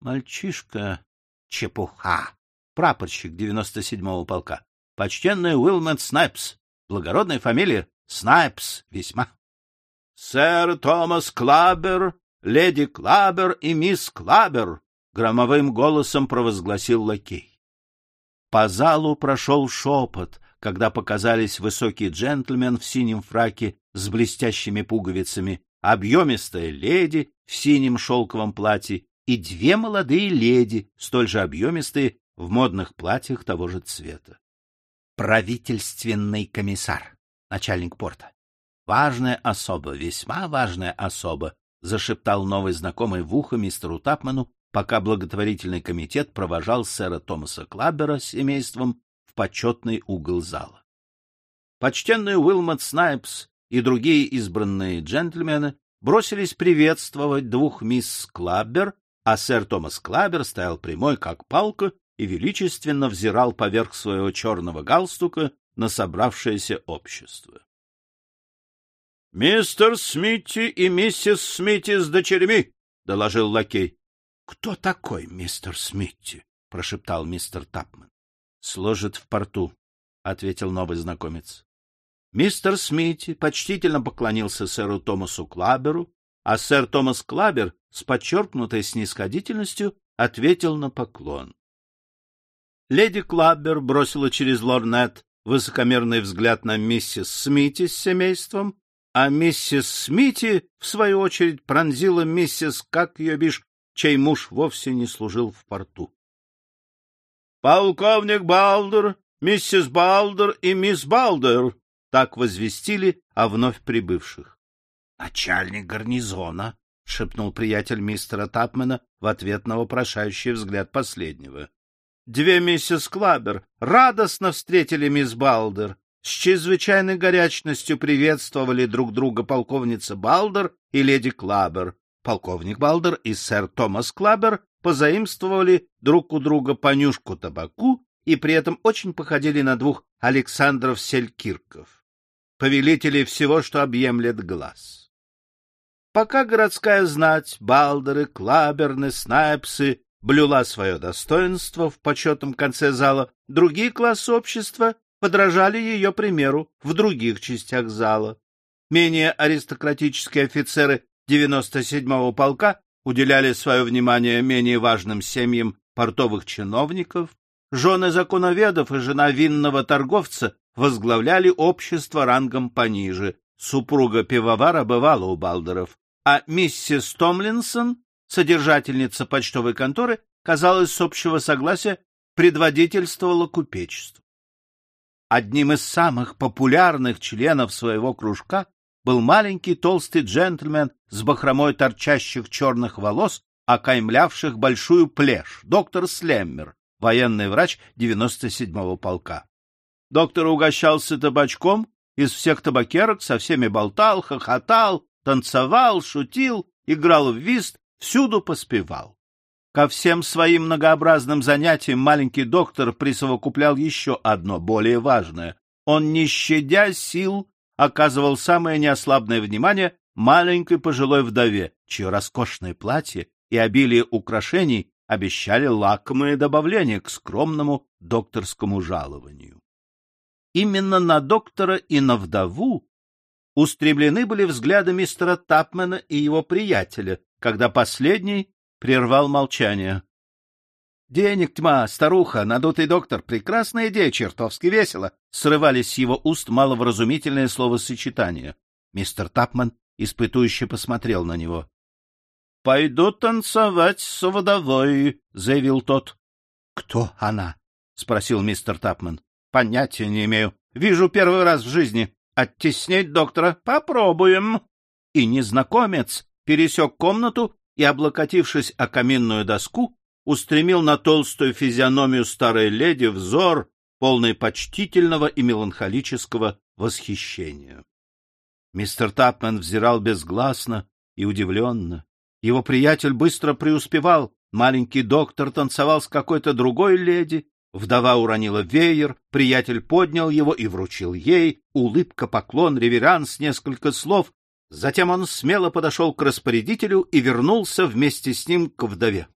мальчишка... Чепуха! Прапорщик 97-го полка. Почтенный Уилмот Снайпс. Благородная фамилия Снайпс весьма. Сэр Томас Клабер, леди Клабер и мисс Клабер, громовым голосом провозгласил лакей. По залу прошел шепот, когда показались высокий джентльмен в синем фраке с блестящими пуговицами, объемистая леди в синем шелковом платье и две молодые леди, столь же объемистые, в модных платьях того же цвета правительственный комиссар, начальник порта. Важная особа, весьма важная особа, зашептал новый знакомый в ухо мистеру Тапману, пока благотворительный комитет провожал сэра Томаса Клаббера с семейством в почетный угол зала. Почтенный Уилмот Снайпс и другие избранные джентльмены бросились приветствовать двух мисс Клаббер, а сэр Томас Клаббер стоял прямой, как палка, и величественно взирал поверх своего черного галстука на собравшееся общество. — Мистер Смитти и миссис Смитти с дочерьми! — доложил лакей. — Кто такой мистер Смитти? — прошептал мистер Тапман. — Сложит в порту, — ответил новый знакомец. Мистер Смитти почтительно поклонился сэру Томасу Клаберу, а сэр Томас Клабер с подчеркнутой снисходительностью ответил на поклон. Леди Клаббер бросила через лорнет высокомерный взгляд на миссис Смити с семейством, а миссис Смити, в свою очередь, пронзила миссис, как ее бишь, чей муж вовсе не служил в порту. «Полковник Балдер, миссис Балдер и мисс Балдер!» Так возвестили о вновь прибывших. «Начальник гарнизона!» — шепнул приятель мистера Тапмена в ответ на вопрошающий взгляд последнего. Две мисс Клабер радостно встретили мисс Балдер, с чрезвычайной горячностью приветствовали друг друга полковница Балдер и леди Клабер. Полковник Балдер и сэр Томас Клабер позаимствовали друг у друга понюшку табаку и при этом очень походили на двух Александров Селькирков, повелителей всего, что объемлет глаз. Пока городская знать, Балдеры, Клаберы, Снайпсы блюла свое достоинство в почетном конце зала, другие классы общества подражали ее примеру в других частях зала. Менее аристократические офицеры 97-го полка уделяли свое внимание менее важным семьям портовых чиновников, жены законоведов и жена винного торговца возглавляли общество рангом пониже. Супруга пивовара бывала у Балдеров, а миссис Томлинсон, содержательница почтовой конторы, казалось, с общего согласия предводительствовала купечество. Одним из самых популярных членов своего кружка был маленький толстый джентльмен с бахромой торчащих черных волос, окаймлявших большую плешь, доктор Слеммер, военный врач 97-го полка. Доктор угощался табачком, из всех табакерок со всеми болтал, хохотал, танцевал, шутил, играл в вист, всюду поспевал. Ко всем своим многообразным занятиям маленький доктор присовокуплял еще одно, более важное. Он, не щадя сил, оказывал самое неослабное внимание маленькой пожилой вдове, чье роскошное платье и обилие украшений обещали лакомые добавления к скромному докторскому жалованию. Именно на доктора и на вдову устремлены были взгляды мистера Тапмена и его приятеля, когда последний прервал молчание. — Денег тьма, старуха, надутый доктор, прекрасная идея, чертовски весело! — срывались с его уст маловразумительные словосочетания. Мистер Тапман испытующе посмотрел на него. — Пойду танцевать с водовой, — заявил тот. — Кто она? — спросил мистер Тапман. — Понятия не имею. Вижу первый раз в жизни. Оттеснить доктора? Попробуем. И незнакомец пересек комнату и, облокотившись о каминную доску, устремил на толстую физиономию старой леди взор, полный почтительного и меланхолического восхищения. Мистер Тапмен взирал безгласно и удивленно. Его приятель быстро преуспевал, маленький доктор танцевал с какой-то другой леди, Вдова уронила веер, приятель поднял его и вручил ей, улыбка, поклон, реверанс, несколько слов. Затем он смело подошел к распорядителю и вернулся вместе с ним к вдове.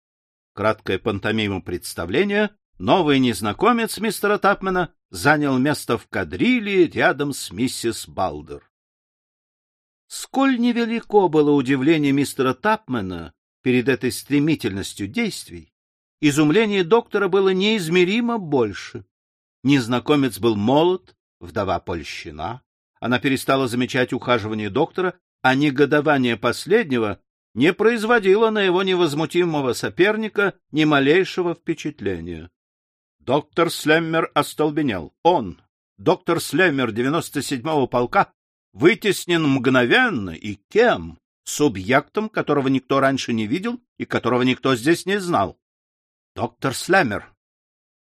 Краткое пантомима представления, новый незнакомец мистера Тапмена занял место в кадриле рядом с миссис Балдер. Сколь невелико было удивление мистера Тапмена перед этой стремительностью действий, изумление доктора было неизмеримо больше. Незнакомец был молод, вдова польщена. Она перестала замечать ухаживание доктора, а негодование последнего не производило на его невозмутимого соперника ни малейшего впечатления. Доктор Слеммер остолбенел. Он, доктор Слеммер 97-го полка, вытеснен мгновенно и кем? Субъектом, которого никто раньше не видел и которого никто здесь не знал. Доктор Слемер.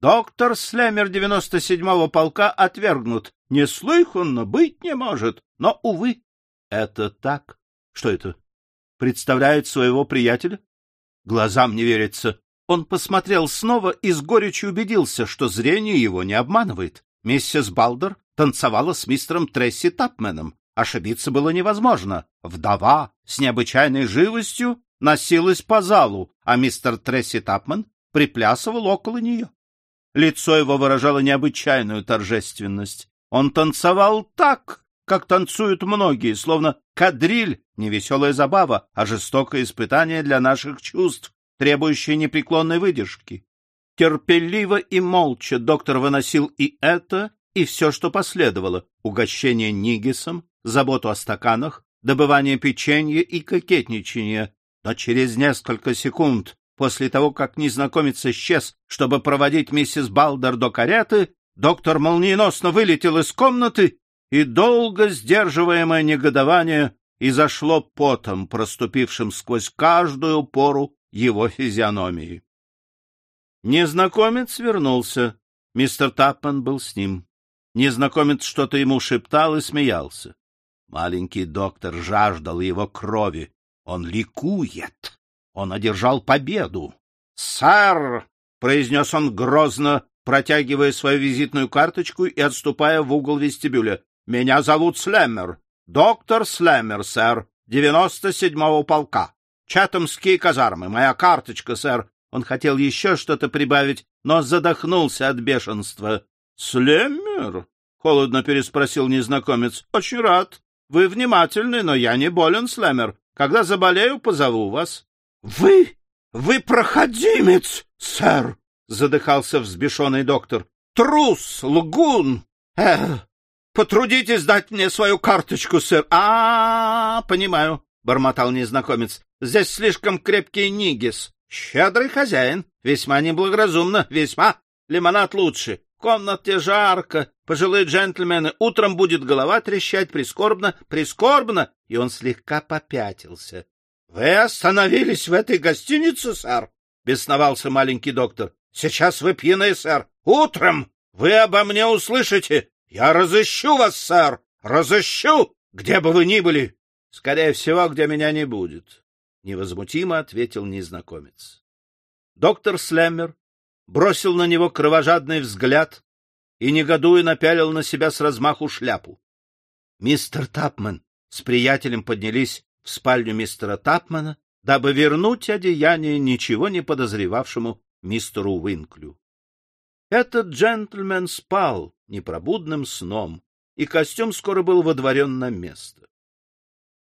Доктор Слемер 97-го полка отвергнут. Неслыханно быть не может. Но, увы, это так. Что это? Представляет своего приятеля? Глазам не верится. Он посмотрел снова и с горечью убедился, что зрение его не обманывает. Миссис Балдер танцевала с мистером Тресси Тапменом. Ошибиться было невозможно. Вдова с необычайной живостью носилась по залу, а мистер Тресси Тапмен приплясывал около нее. Лицо его выражало необычайную торжественность. Он танцевал так, как танцуют многие, словно кадриль — не веселая забава, а жестокое испытание для наших чувств, требующее непреклонной выдержки. Терпеливо и молча доктор выносил и это, и все, что последовало — угощение нигисом, заботу о стаканах, добывание печенья и кокетничание. Но через несколько секунд После того, как незнакомец исчез, чтобы проводить миссис Балдер до кареты, доктор молниеносно вылетел из комнаты, и долго сдерживаемое негодование изошло потом, проступившим сквозь каждую пору его физиономии. Незнакомец вернулся. Мистер Тапман был с ним. Незнакомец что-то ему шептал и смеялся. Маленький доктор жаждал его крови. Он ликует. Он одержал победу. «Сэр!» — произнес он грозно, протягивая свою визитную карточку и отступая в угол вестибюля. «Меня зовут Слеммер. Доктор Слеммер, сэр, девяносто седьмого полка. Чатамские казармы. Моя карточка, сэр». Он хотел еще что-то прибавить, но задохнулся от бешенства. «Слеммер?» — холодно переспросил незнакомец. «Очень рад. Вы внимательны, но я не болен, Слеммер. Когда заболею, позову вас». — Вы... вы проходимец, сэр! — задыхался взбешенный доктор. Трус, лгун! Эх, потрудитесь дать мне свою карточку, сэр. А, -а, -а понимаю, бормотал незнакомец. Здесь слишком крепкий нигис. Щедрый хозяин, весьма неблагоразумно, весьма. Лимонад лучше. В комнате жарко, пожилые джентльмены, утром будет голова трещать, прискорбно, прискорбно, и он слегка попятился. — Вы остановились в этой гостинице, сэр? — бесновался маленький доктор. — Сейчас вы пьяны, сэр. Утром вы обо мне услышите. Я разыщу вас, сэр, разыщу, где бы вы ни были. — Скорее всего, где меня не будет, — невозмутимо ответил незнакомец. Доктор Слеммер бросил на него кровожадный взгляд и, негодуя, напялил на себя с размаху шляпу. Мистер Тапман с приятелем поднялись в спальню мистера Тапмана, дабы вернуть одеяние ничего не подозревавшему мистеру Уинклю. Этот джентльмен спал непробудным сном, и костюм скоро был водворен на место.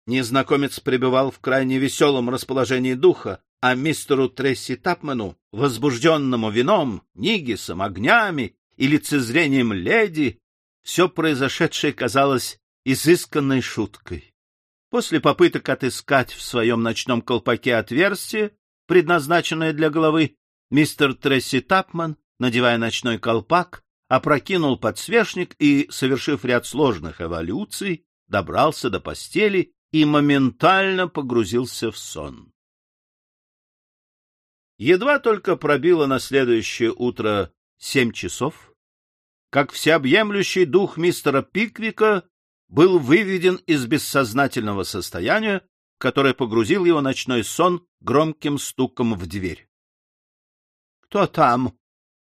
Незнакомец пребывал в крайне веселом расположении духа, а мистеру Тресси Тапману, возбужденному вином, нигисом, огнями и лицезрением леди, все произошедшее казалось изысканной шуткой. После попыток отыскать в своем ночном колпаке отверстие, предназначенное для головы, мистер Тресси Тапман, надевая ночной колпак, опрокинул подсвечник и, совершив ряд сложных эволюций, добрался до постели и моментально погрузился в сон. Едва только пробило на следующее утро семь часов, как всеобъемлющий дух мистера Пиквика был выведен из бессознательного состояния, которое погрузил его ночной сон громким стуком в дверь. — Кто там? —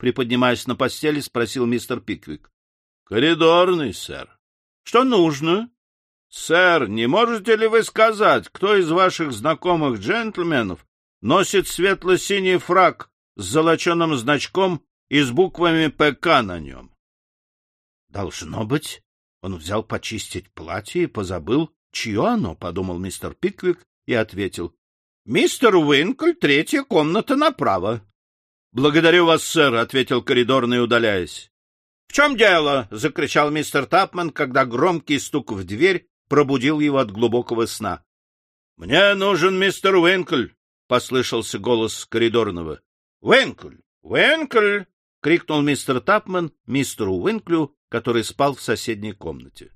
приподнимаясь на постели, спросил мистер Пиквик. — Коридорный, сэр. — Что нужно? — Сэр, не можете ли вы сказать, кто из ваших знакомых джентльменов носит светло-синий фраг с золоченым значком и с буквами ПК на нем. — Должно быть, он взял почистить платье и позабыл, чье оно, — подумал мистер Пиквик и ответил. — Мистер Уинкль, третья комната направо. — Благодарю вас, сэр, — ответил коридорный, удаляясь. — В чем дело? — закричал мистер Тапман, когда громкий стук в дверь пробудил его от глубокого сна. — Мне нужен мистер Уинкль послышался голос коридорного. «Уинкль! Уинкль!» — крикнул мистер Тапман мистеру Уинклю, который спал в соседней комнате.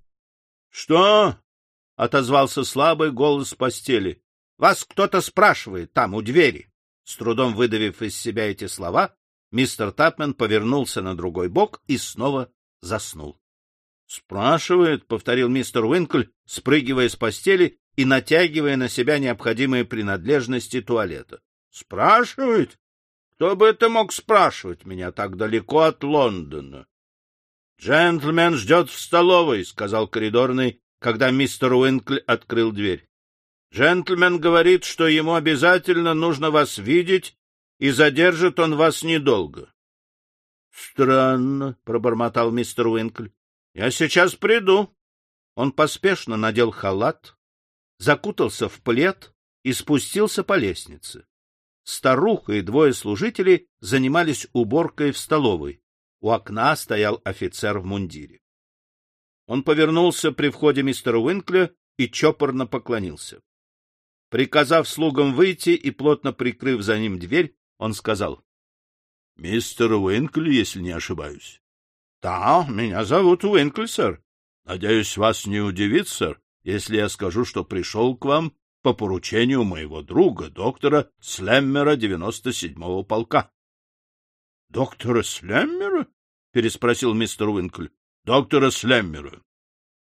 «Что?» — отозвался слабый голос постели. «Вас кто-то спрашивает там, у двери». С трудом выдавив из себя эти слова, мистер Тапмен повернулся на другой бок и снова заснул. — Спрашивает, — повторил мистер Уинкль, спрыгивая с постели и натягивая на себя необходимые принадлежности туалета. — Спрашивает? Кто бы это мог спрашивать меня так далеко от Лондона? — Джентльмен ждет в столовой, — сказал коридорный, когда мистер Уинкль открыл дверь. — Джентльмен говорит, что ему обязательно нужно вас видеть, и задержит он вас недолго. — Странно, — пробормотал мистер Уинкль. — Я сейчас приду. Он поспешно надел халат, закутался в плед и спустился по лестнице. Старуха и двое служителей занимались уборкой в столовой. У окна стоял офицер в мундире. Он повернулся при входе мистера Уинкля и чопорно поклонился. Приказав слугам выйти и плотно прикрыв за ним дверь, он сказал. — Мистер Уинкль, если не ошибаюсь. — Да, меня зовут Уинкль, сэр. Надеюсь, вас не удивит, сэр, если я скажу, что пришел к вам по поручению моего друга, доктора Слеммера 97-го полка. — Доктора Слеммера? — переспросил мистер Уинкль. — Доктора Слеммера.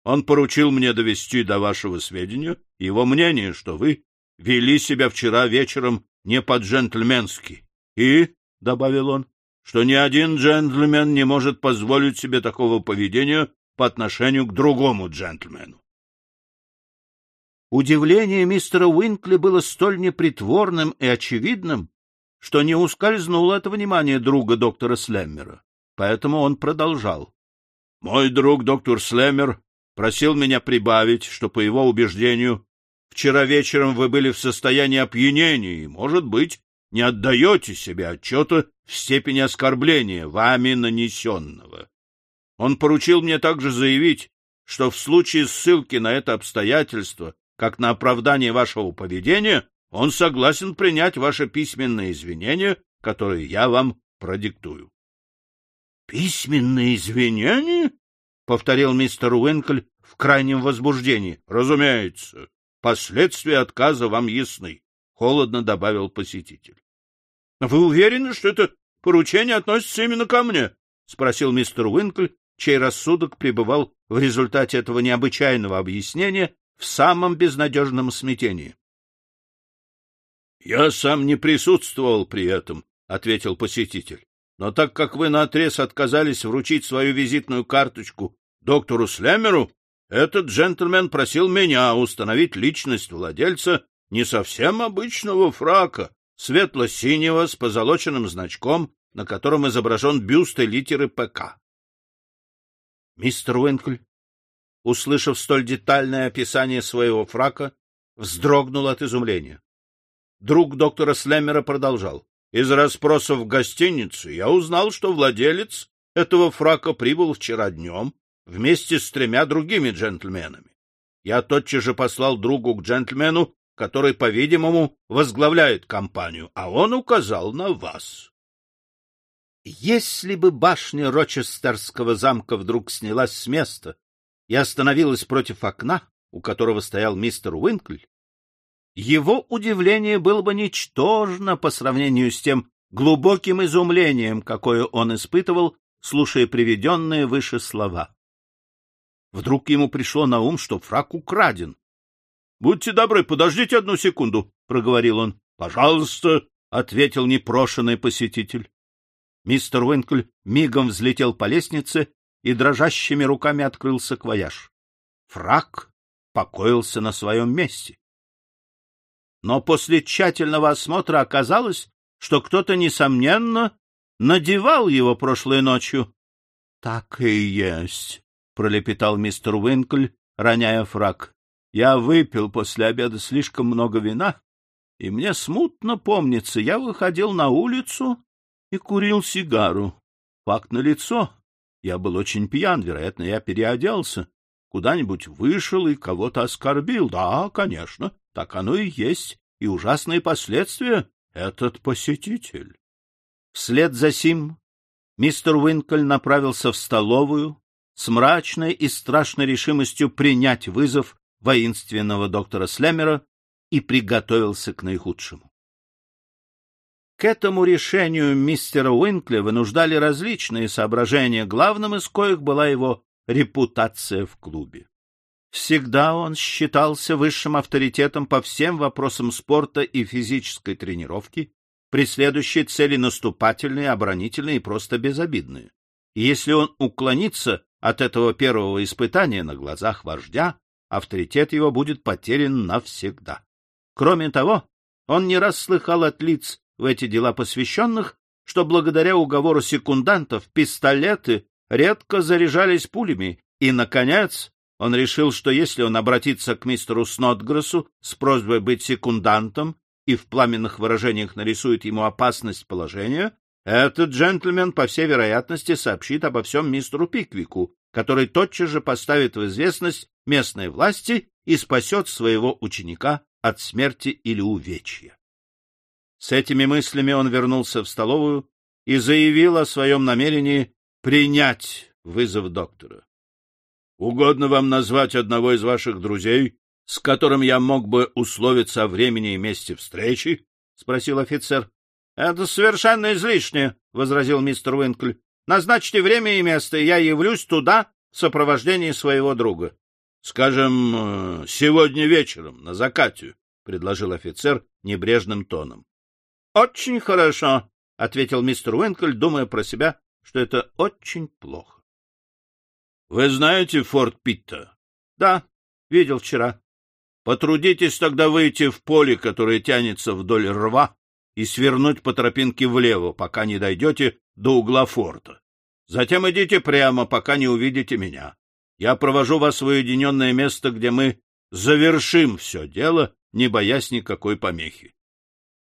Он поручил мне довести до вашего сведения его мнение, что вы вели себя вчера вечером не по-джентльменски. И, — добавил он, — что ни один джентльмен не может позволить себе такого поведения по отношению к другому джентльмену. Удивление мистера Уинкли было столь непритворным и очевидным, что не ускользнуло от внимания друга доктора Слеммера. Поэтому он продолжал. — Мой друг доктор Слеммер просил меня прибавить, что, по его убеждению, вчера вечером вы были в состоянии опьянения и, может быть, не отдаете себе отчета в степени оскорбления, вами нанесенного. Он поручил мне также заявить, что в случае ссылки на это обстоятельство, как на оправдание вашего поведения, он согласен принять ваше письменное извинение, которое я вам продиктую. — Письменные извинения? — повторил мистер Уинкль в крайнем возбуждении. — Разумеется. Последствия отказа вам ясны, — холодно добавил посетитель. — Вы уверены, что это поручение относится именно ко мне? — спросил мистер Уинкль, чей рассудок пребывал в результате этого необычайного объяснения в самом безнадежном смятении. — Я сам не присутствовал при этом, — ответил посетитель. — Но так как вы наотрез отказались вручить свою визитную карточку доктору Слемеру, этот джентльмен просил меня установить личность владельца не совсем обычного фрака, светло-синего с позолоченным значком, на котором изображен бюст и литеры ПК. Мистер Уинкль, услышав столь детальное описание своего фрака, вздрогнул от изумления. Друг доктора Слемера продолжал. Из расспросов в гостинице я узнал, что владелец этого фрака прибыл вчера днем вместе с тремя другими джентльменами. Я тотчас же послал другу к джентльмену, который, по-видимому, возглавляет компанию, а он указал на вас. Если бы башня Рочестерского замка вдруг снялась с места и остановилась против окна, у которого стоял мистер Уинкль, его удивление было бы ничтожно по сравнению с тем глубоким изумлением, какое он испытывал, слушая приведенные выше слова. Вдруг ему пришло на ум, что фрак украден. — Будьте добры, подождите одну секунду, — проговорил он. — Пожалуйста, — ответил непрошенный посетитель. Мистер Уинкль мигом взлетел по лестнице и дрожащими руками открыл саквояж. Фрак покоился на своем месте. Но после тщательного осмотра оказалось, что кто-то, несомненно, надевал его прошлой ночью. — Так и есть, — пролепетал мистер Уинкль, роняя фраг. — Я выпил после обеда слишком много вина, и мне смутно помнится, я выходил на улицу и курил сигару. Факт налицо. Я был очень пьян, вероятно, я переоделся, куда-нибудь вышел и кого-то оскорбил. Да, конечно, так оно и есть. И ужасные последствия — этот посетитель. Вслед за сим мистер Уинкль направился в столовую, с мрачной и страшной решимостью принять вызов воинственного доктора Слемера и приготовился к наихудшему. К этому решению мистера Уинкля вынуждали различные соображения, главным из коих была его репутация в клубе. Всегда он считался высшим авторитетом по всем вопросам спорта и физической тренировки, преследующей цели наступательные, оборонительные и просто безобидные. И если он уклонится от этого первого испытания на глазах вождя авторитет его будет потерян навсегда. Кроме того, он не раз слыхал от лиц в эти дела посвященных, что благодаря уговору секундантов пистолеты редко заряжались пулями, и, наконец, он решил, что если он обратится к мистеру Снотгрессу с просьбой быть секундантом и в пламенных выражениях нарисует ему опасность положения, этот джентльмен, по всей вероятности, сообщит обо всем мистеру Пиквику, который тотчас же поставит в известность местной власти и спасет своего ученика от смерти или увечья. С этими мыслями он вернулся в столовую и заявил о своем намерении принять вызов доктора. — Угодно вам назвать одного из ваших друзей, с которым я мог бы условиться о времени и месте встречи? — спросил офицер. — Это совершенно излишне, — возразил мистер Уинкль. — Назначьте время и место, я явлюсь туда в сопровождении своего друга. — Скажем, э, сегодня вечером, на закате, — предложил офицер небрежным тоном. — Очень хорошо, — ответил мистер Уинкль, думая про себя, что это очень плохо. — Вы знаете форт Питта? — Да, видел вчера. — Потрудитесь тогда выйти в поле, которое тянется вдоль рва, и свернуть по тропинке влево, пока не дойдете до угла форта. Затем идите прямо, пока не увидите меня. Я провожу вас в уединенное место, где мы завершим все дело, не боясь никакой помехи.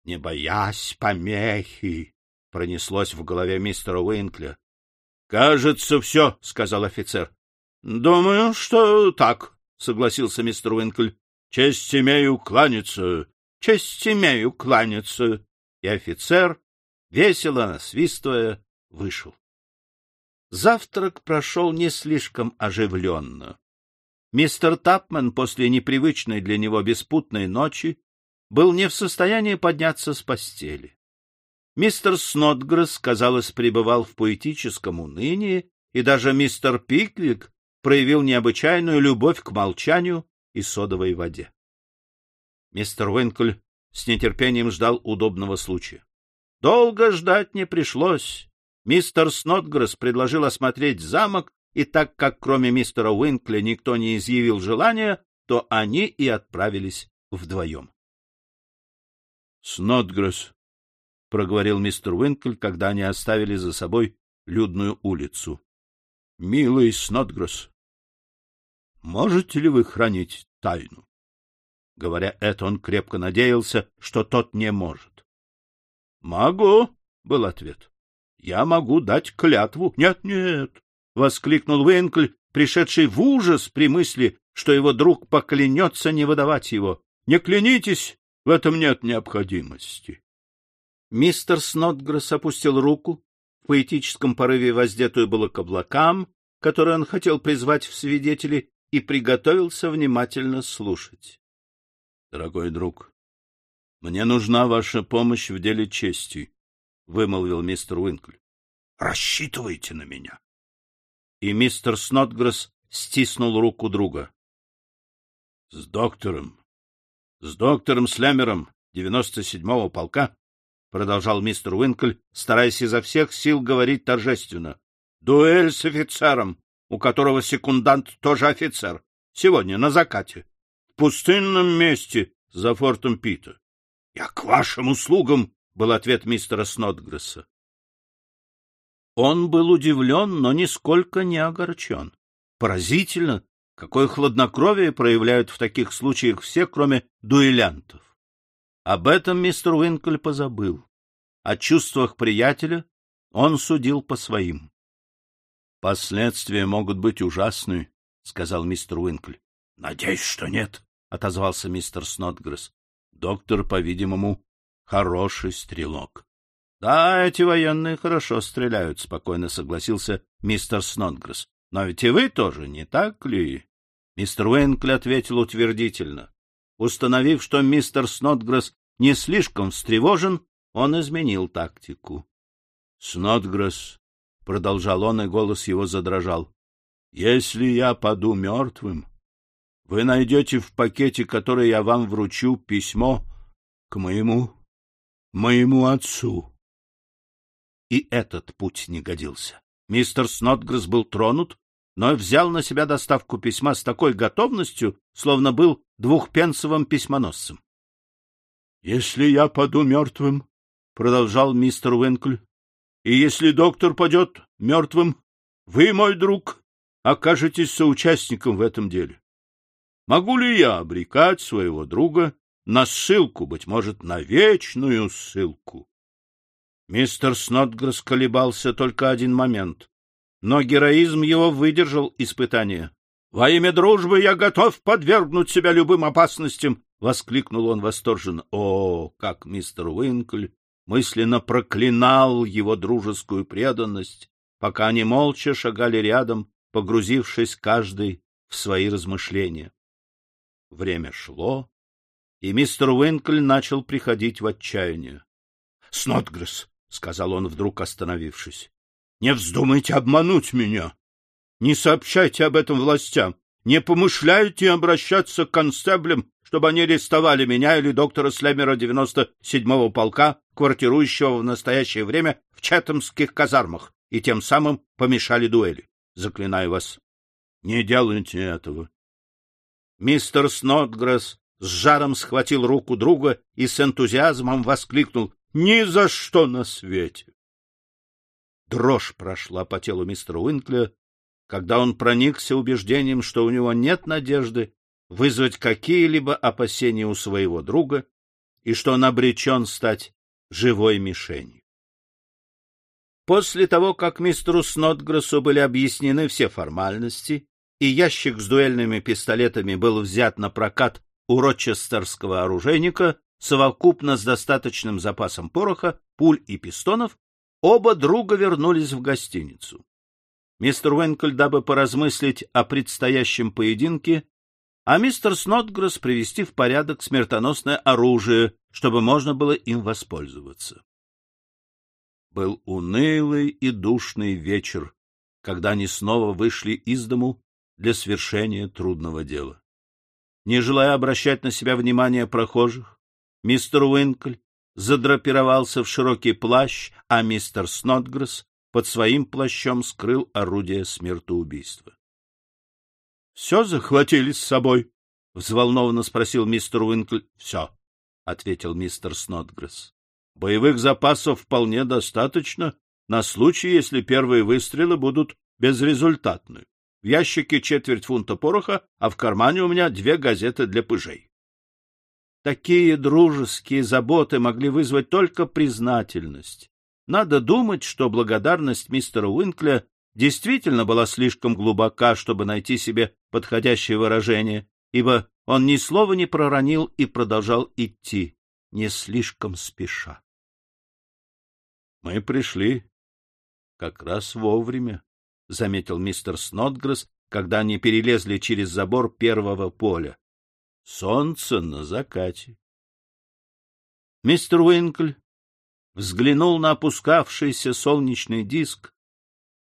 не боясь помехи, пронеслось в голове мистера Уинкля. — Кажется, все, — сказал офицер. — Думаю, что так, — согласился мистер Уинкль. — Честь имею кланяться, честь имею кланяться. И офицер, весело насвистывая, вышел. Завтрак прошел не слишком оживленно. Мистер Тапман после непривычной для него беспутной ночи был не в состоянии подняться с постели. Мистер Снотгресс, казалось, пребывал в поэтическом унынии, и даже мистер Пиквик проявил необычайную любовь к молчанию и содовой воде. Мистер Уинкль с нетерпением ждал удобного случая. Долго ждать не пришлось. Мистер Снотгресс предложил осмотреть замок, и так как кроме мистера Уинкля никто не изъявил желания, то они и отправились вдвоем. — Снотгресс, — проговорил мистер Уинкль, когда они оставили за собой людную улицу. — Милый Снотгресс, можете ли вы хранить тайну? Говоря это, он крепко надеялся, что тот не может. — Могу, — был ответ. — Я могу дать клятву. Нет, — Нет-нет, — воскликнул Уинкль, пришедший в ужас при мысли, что его друг поклянется не выдавать его. — Не клянитесь, в этом нет необходимости. Мистер Снотгресс опустил руку, в поэтическом порыве воздетую было к облакам, которые он хотел призвать в свидетели, и приготовился внимательно слушать. — Дорогой друг, мне нужна ваша помощь в деле чести, — вымолвил мистер Уинкль. — Рассчитывайте на меня. И мистер Снотгресс стиснул руку друга. — С доктором, с доктором Слямером девяносто седьмого полка продолжал мистер Уинкль, стараясь изо всех сил говорить торжественно. — Дуэль с офицером, у которого секундант тоже офицер. Сегодня на закате. Пустынном месте за фортом Пита. — Я к вашим услугам, — был ответ мистера Снотгресса. Он был удивлен, но нисколько не огорчен. Поразительно, какое хладнокровие проявляют в таких случаях все, кроме дуэлянтов. Об этом мистер Уинкль позабыл. О чувствах приятеля он судил по своим. — Последствия могут быть ужасны, — сказал мистер Уинкль. — Надеюсь, что нет, — отозвался мистер Снотгресс. — Доктор, по-видимому, хороший стрелок. — Да, эти военные хорошо стреляют, — спокойно согласился мистер Снотгресс. — Но ведь и вы тоже, не так ли? Мистер Уинкль ответил утвердительно. Установив, что мистер Снотгресс не слишком встревожен, он изменил тактику. — Снотгресс, — продолжал он, и голос его задрожал, — если я паду мертвым, вы найдете в пакете, который я вам вручу, письмо к моему, моему отцу. И этот путь не годился. Мистер Снотгресс был тронут, но взял на себя доставку письма с такой готовностью, словно был двухпенсовым письмоносцем. — Если я паду мертвым, — продолжал мистер Уинкль, — и если доктор падет мертвым, вы, мой друг, окажетесь соучастником в этом деле. Могу ли я обрекать своего друга на ссылку, быть может, на вечную ссылку? Мистер Снотгресс колебался только один момент но героизм его выдержал испытание. — Во имя дружбы я готов подвергнуть себя любым опасностям! — воскликнул он восторженно. О, как мистер Уинкль мысленно проклинал его дружескую преданность, пока они молча шагали рядом, погрузившись каждый в свои размышления. Время шло, и мистер Уинкль начал приходить в отчаяние. — Снотгресс, — сказал он, вдруг остановившись, не вздумайте обмануть меня. Не сообщайте об этом властям. Не помышляйте обращаться к констеблям, чтобы они арестовали меня или доктора Слемера 97-го полка, квартирующего в настоящее время в Чатамских казармах, и тем самым помешали дуэли. Заклинаю вас, не делайте этого. Мистер Снотгресс с жаром схватил руку друга и с энтузиазмом воскликнул «Ни за что на свете!» Дрожь прошла по телу мистера Уинкля, когда он проникся убеждением, что у него нет надежды вызвать какие-либо опасения у своего друга, и что он обречен стать живой мишенью. После того, как мистеру Снотгрессу были объяснены все формальности, и ящик с дуэльными пистолетами был взят на прокат у рочестерского оружейника, совокупно с достаточным запасом пороха, пуль и пистонов, оба друга вернулись в гостиницу. Мистер Уэнкль, дабы поразмыслить о предстоящем поединке, а мистер Снотгресс привести в порядок смертоносное оружие, чтобы можно было им воспользоваться. Был унылый и душный вечер, когда они снова вышли из дому для свершения трудного дела. Не желая обращать на себя внимание прохожих, мистер Уинкль задрапировался в широкий плащ, а мистер Снотгресс под своим плащом скрыл орудие смертоубийства. — Все захватили с собой? — взволнованно спросил мистер Уинкль. — Все, — ответил мистер Снотгресс. — Боевых запасов вполне достаточно на случай, если первые выстрелы будут безрезультатны. В ящике четверть фунта пороха, а в кармане у меня две газеты для пыжей. Такие дружеские заботы могли вызвать только признательность. Надо думать, что благодарность мистера Уинкля действительно была слишком глубока, чтобы найти себе подходящее выражение, ибо он ни слова не проронил и продолжал идти, не слишком спеша. — Мы пришли как раз вовремя, — заметил мистер Снотгресс, когда они перелезли через забор первого поля. — Солнце на закате. Мистер Уинкль взглянул на опускавшийся солнечный диск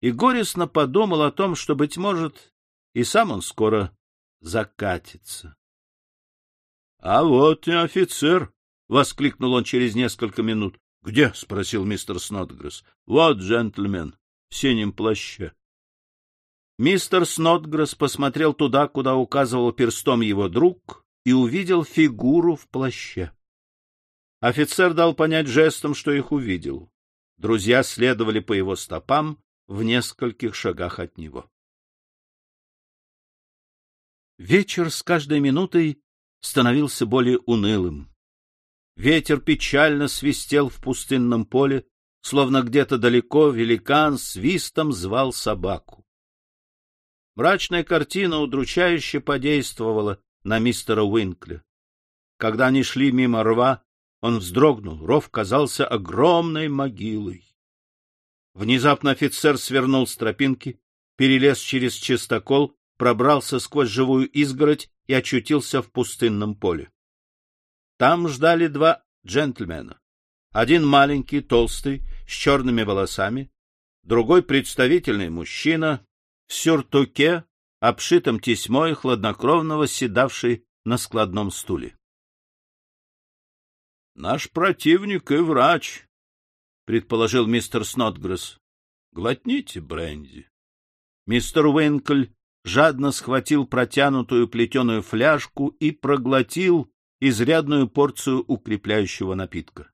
и горестно подумал о том, что, быть может, и сам он скоро закатится. — А вот и офицер! — воскликнул он через несколько минут. — Где? — спросил мистер Снотгресс. — Вот джентльмен в синем плаще. Мистер Снотгресс посмотрел туда, куда указывал перстом его друг, и увидел фигуру в плаще. Офицер дал понять жестом, что их увидел. Друзья следовали по его стопам в нескольких шагах от него. Вечер с каждой минутой становился более унылым. Ветер печально свистел в пустынном поле, словно где-то далеко великан свистом звал собаку. Мрачная картина удручающе подействовала на мистера Уинкля. Когда они шли мимо рва, он вздрогнул, ров казался огромной могилой. Внезапно офицер свернул с тропинки, перелез через чистокол, пробрался сквозь живую изгородь и очутился в пустынном поле. Там ждали два джентльмена. Один маленький, толстый, с черными волосами, другой представительный мужчина в сюртуке, обшитом тесьмой, хладнокровно восседавший на складном стуле. Наш противник и врач, предположил мистер Снотгресс. Глотните бренди. Мистер Уинкль жадно схватил протянутую плетеную фляжку и проглотил изрядную порцию укрепляющего напитка.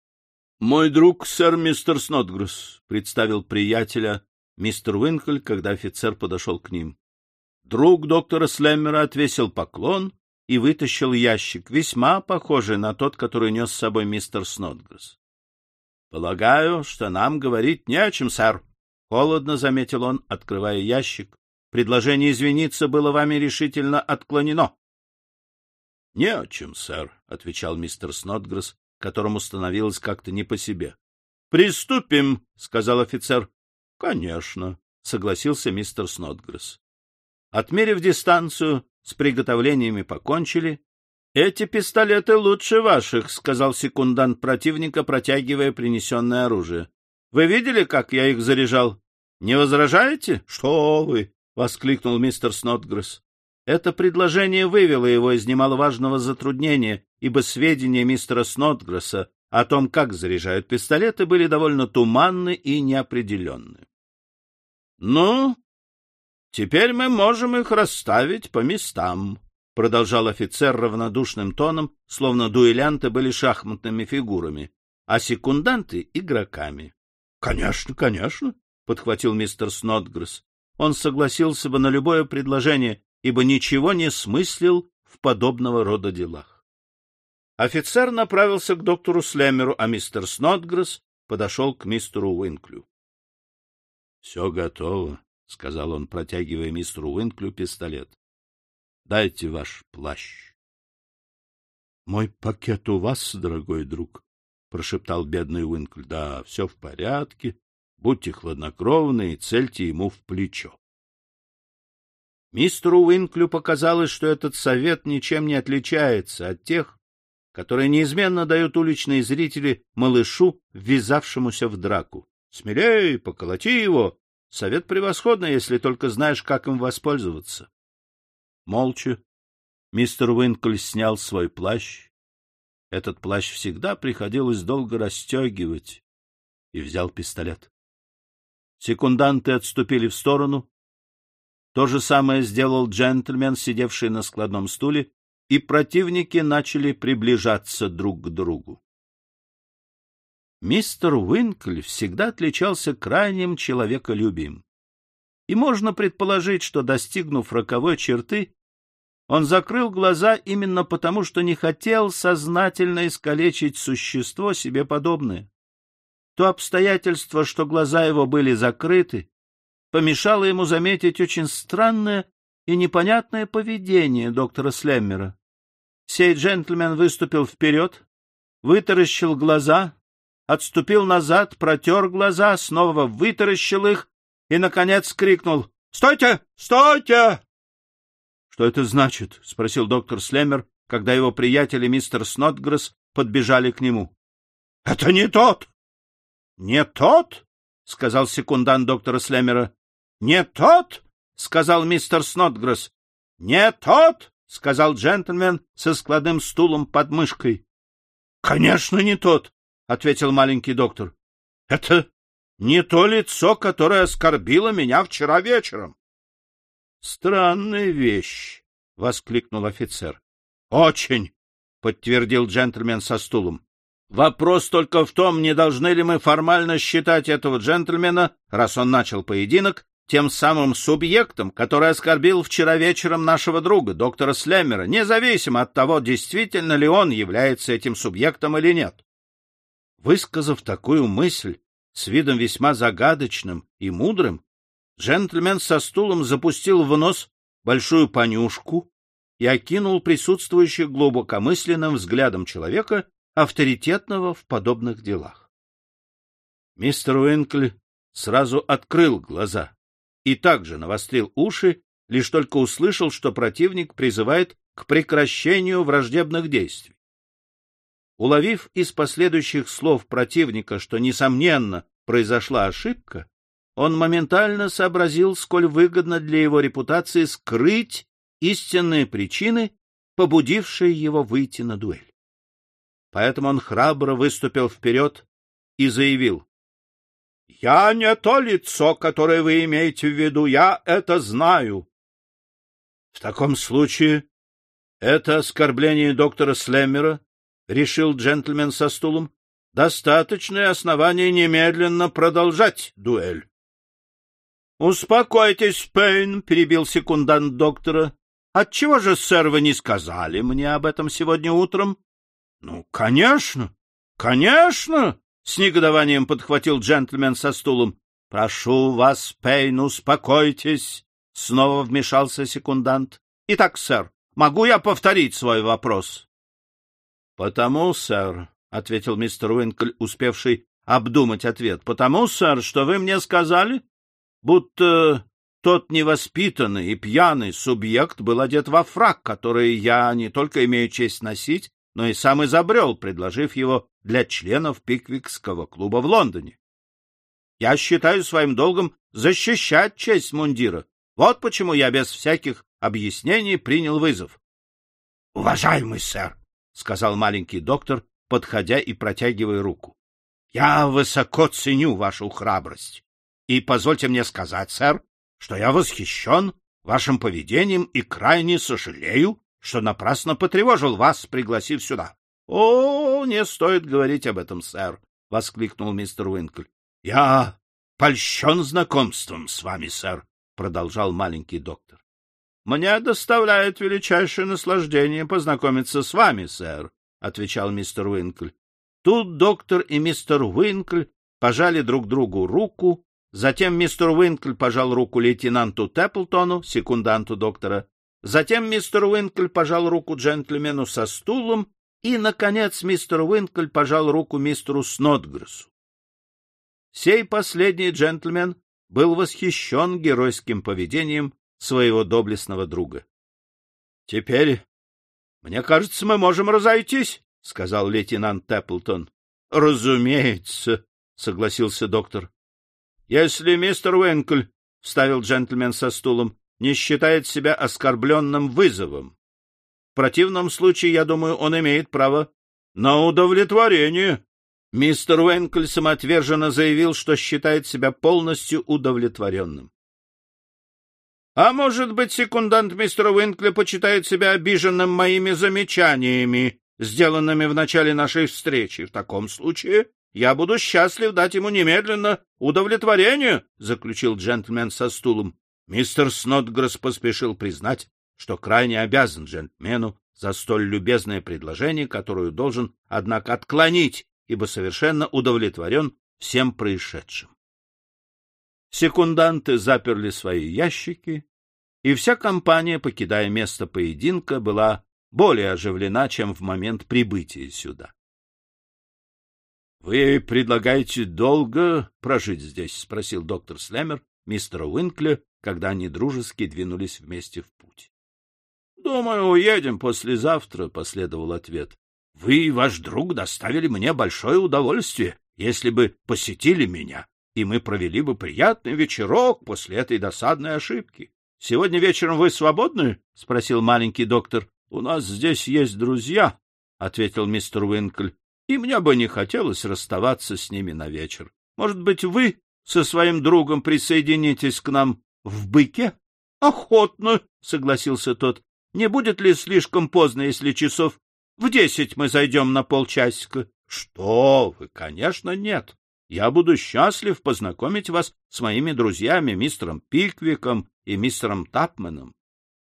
— Мой друг, сэр мистер Снотгресс, — представил приятеля мистер Уинкль, когда офицер подошел к ним. Друг доктора Слеммера отвесил поклон и вытащил ящик, весьма похожий на тот, который нес с собой мистер Снотгресс. — Полагаю, что нам говорить не о чем, сэр, — холодно заметил он, открывая ящик. — Предложение извиниться было вами решительно отклонено. — Не о чем, сэр, — отвечал мистер Снотгресс, которому становилось как-то не по себе. — Приступим, — сказал офицер. — Конечно, — согласился мистер Снотгресс. Отмерив дистанцию, с приготовлениями покончили. — Эти пистолеты лучше ваших, — сказал секундант противника, протягивая принесенное оружие. — Вы видели, как я их заряжал? Не возражаете? — Что вы! — воскликнул мистер Снотгресс. Это предложение вывело его из немаловажного затруднения, ибо сведения мистера Снотгресса о том, как заряжают пистолеты, были довольно туманны и неопределенны. — Ну, Теперь мы можем их расставить по местам, — продолжал офицер равнодушным тоном, словно дуэлянты были шахматными фигурами, а секунданты — игроками. — Конечно, конечно, — подхватил мистер Снотгресс. Он согласился бы на любое предложение, ибо ничего не смыслил в подобного рода делах. Офицер направился к доктору Слемеру, а мистер Снотгресс подошел к мистеру Уинклю. — Все готово, — сказал он, протягивая мистеру Уинклю пистолет. — Дайте ваш плащ. — Мой пакет у вас, дорогой друг, — прошептал бедный Уинкль. — Да, все в порядке. Будьте хладнокровны и цельте ему в плечо. Мистеру Уинклю показалось, что этот совет ничем не отличается от тех, которые неизменно дают уличные зрители малышу, ввязавшемуся в драку. Смелей, поколоти его. Совет превосходный, если только знаешь, как им воспользоваться. Молча мистер Уинкль снял свой плащ. Этот плащ всегда приходилось долго расстегивать. И взял пистолет. Секунданты отступили в сторону. То же самое сделал джентльмен, сидевший на складном стуле, и противники начали приближаться друг к другу. Мистер Уинкли всегда отличался крайним человеколюбием. И можно предположить, что, достигнув роковой черты, он закрыл глаза именно потому, что не хотел сознательно искалечить существо себе подобное. То обстоятельство, что глаза его были закрыты, помешало ему заметить очень странное и непонятное поведение доктора Слеммера. Сей джентльмен выступил вперед, вытаращил глаза, отступил назад, протер глаза, снова вытаращил их и, наконец, крикнул «Стойте! Стойте!» «Что это значит?» — спросил доктор Слемер, когда его приятели мистер Снотгресс подбежали к нему. — Это не тот! — Не тот? — сказал секундант доктора Слемера. — Не тот? — сказал мистер Снотгресс. — Не тот? — сказал джентльмен со складным стулом под мышкой. — Конечно, не тот, — ответил маленький доктор. — Это не то лицо, которое оскорбило меня вчера вечером. — Странная вещь, — воскликнул офицер. — Очень, — подтвердил джентльмен со стулом. — Вопрос только в том, не должны ли мы формально считать этого джентльмена, раз он начал поединок, тем самым субъектом, который оскорбил вчера вечером нашего друга, доктора Слеммера, независимо от того, действительно ли он является этим субъектом или нет. Высказав такую мысль с видом весьма загадочным и мудрым, джентльмен со стулом запустил в нос большую понюшку и окинул присутствующих глубокомысленным взглядом человека, авторитетного в подобных делах. Мистер Уинкли сразу открыл глаза и также навострил уши, лишь только услышал, что противник призывает к прекращению враждебных действий. Уловив из последующих слов противника, что, несомненно, произошла ошибка, он моментально сообразил, сколь выгодно для его репутации скрыть истинные причины, побудившие его выйти на дуэль. Поэтому он храбро выступил вперед и заявил, — Я не то лицо, которое вы имеете в виду, я это знаю. — В таком случае это оскорбление доктора Слеммера, — решил джентльмен со стулом, — достаточное основание немедленно продолжать дуэль. — Успокойтесь, Пейн, — перебил секундант доктора. — Отчего же, сэр, вы не сказали мне об этом сегодня утром? — Ну, конечно, конечно, — с негодованием подхватил джентльмен со стулом. — Прошу вас, Пейн, успокойтесь, — снова вмешался секундант. — Итак, сэр, могу я повторить свой вопрос? — Потому, сэр, — ответил мистер Уинкль, успевший обдумать ответ, — потому, сэр, что вы мне сказали, будто тот невоспитанный и пьяный субъект был одет во фрак, который я не только имею честь носить, но и сам изобрел, предложив его для членов Пиквикского клуба в Лондоне. Я считаю своим долгом защищать честь мундира. Вот почему я без всяких объяснений принял вызов. — Уважаемый сэр, — сказал маленький доктор, подходя и протягивая руку, — я высоко ценю вашу храбрость. И позвольте мне сказать, сэр, что я восхищен вашим поведением и крайне сожалею, что напрасно потревожил вас, пригласив сюда. — О, не стоит говорить об этом, сэр, — воскликнул мистер Уинкль. — Я польщен знакомством с вами, сэр, — продолжал маленький доктор. — Мне доставляет величайшее наслаждение познакомиться с вами, сэр, — отвечал мистер Уинкль. Тут доктор и мистер Уинкль пожали друг другу руку, затем мистер Уинкль пожал руку лейтенанту Тэпплтону, секунданту доктора, затем мистер Уинкль пожал руку джентльмену со стулом, и, наконец, мистер Уинкль пожал руку мистеру Снотгрессу. Сей последний джентльмен был восхищен геройским поведением своего доблестного друга. — Теперь, мне кажется, мы можем разойтись, — сказал лейтенант Тэпплтон. — Разумеется, — согласился доктор. — Если мистер Уинкль, — вставил джентльмен со стулом, — не считает себя оскорбленным вызовом. В противном случае, я думаю, он имеет право на удовлетворение. Мистер Уэнкль самоотверженно заявил, что считает себя полностью удовлетворенным. — А может быть, секундант мистера Уинкля почитает себя обиженным моими замечаниями, сделанными в начале нашей встречи. В таком случае я буду счастлив дать ему немедленно удовлетворение, — заключил джентльмен со стулом. Мистер Снотгресс поспешил признать, что крайне обязан джентльмену за столь любезное предложение, которое должен, однако, отклонить, ибо совершенно удовлетворен всем происшедшим. Секунданты заперли свои ящики, и вся компания, покидая место поединка, была более оживлена, чем в момент прибытия сюда. — Вы предлагаете долго прожить здесь? — спросил доктор Слемер мистера Уинкля, когда они дружески двинулись вместе в путь. — Думаю, уедем послезавтра, — последовал ответ. — Вы и ваш друг доставили мне большое удовольствие, если бы посетили меня, и мы провели бы приятный вечерок после этой досадной ошибки. — Сегодня вечером вы свободны? — спросил маленький доктор. — У нас здесь есть друзья, — ответил мистер Уинкль, — и мне бы не хотелось расставаться с ними на вечер. Может быть, вы со своим другом присоединитесь к нам в быке? — Охотно, — согласился тот. — Не будет ли слишком поздно, если часов в десять мы зайдем на полчасика? — Что вы, конечно, нет. Я буду счастлив познакомить вас с моими друзьями, мистером Пиквиком и мистером Тапменом.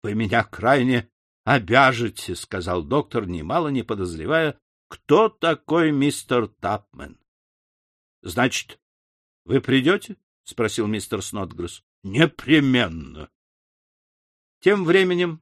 Вы меня крайне обяжете, — сказал доктор, немало не подозревая, кто такой мистер Тапмен. — Значит, вы придете? — спросил мистер Снотгресс. — Непременно. Тем временем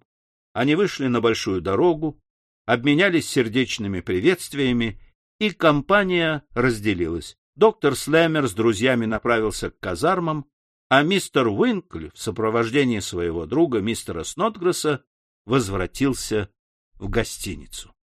они вышли на большую дорогу, обменялись сердечными приветствиями, и компания разделилась. Доктор Слэмер с друзьями направился к казармам, а мистер Уинкли в сопровождении своего друга, мистера Снотгресса, возвратился в гостиницу.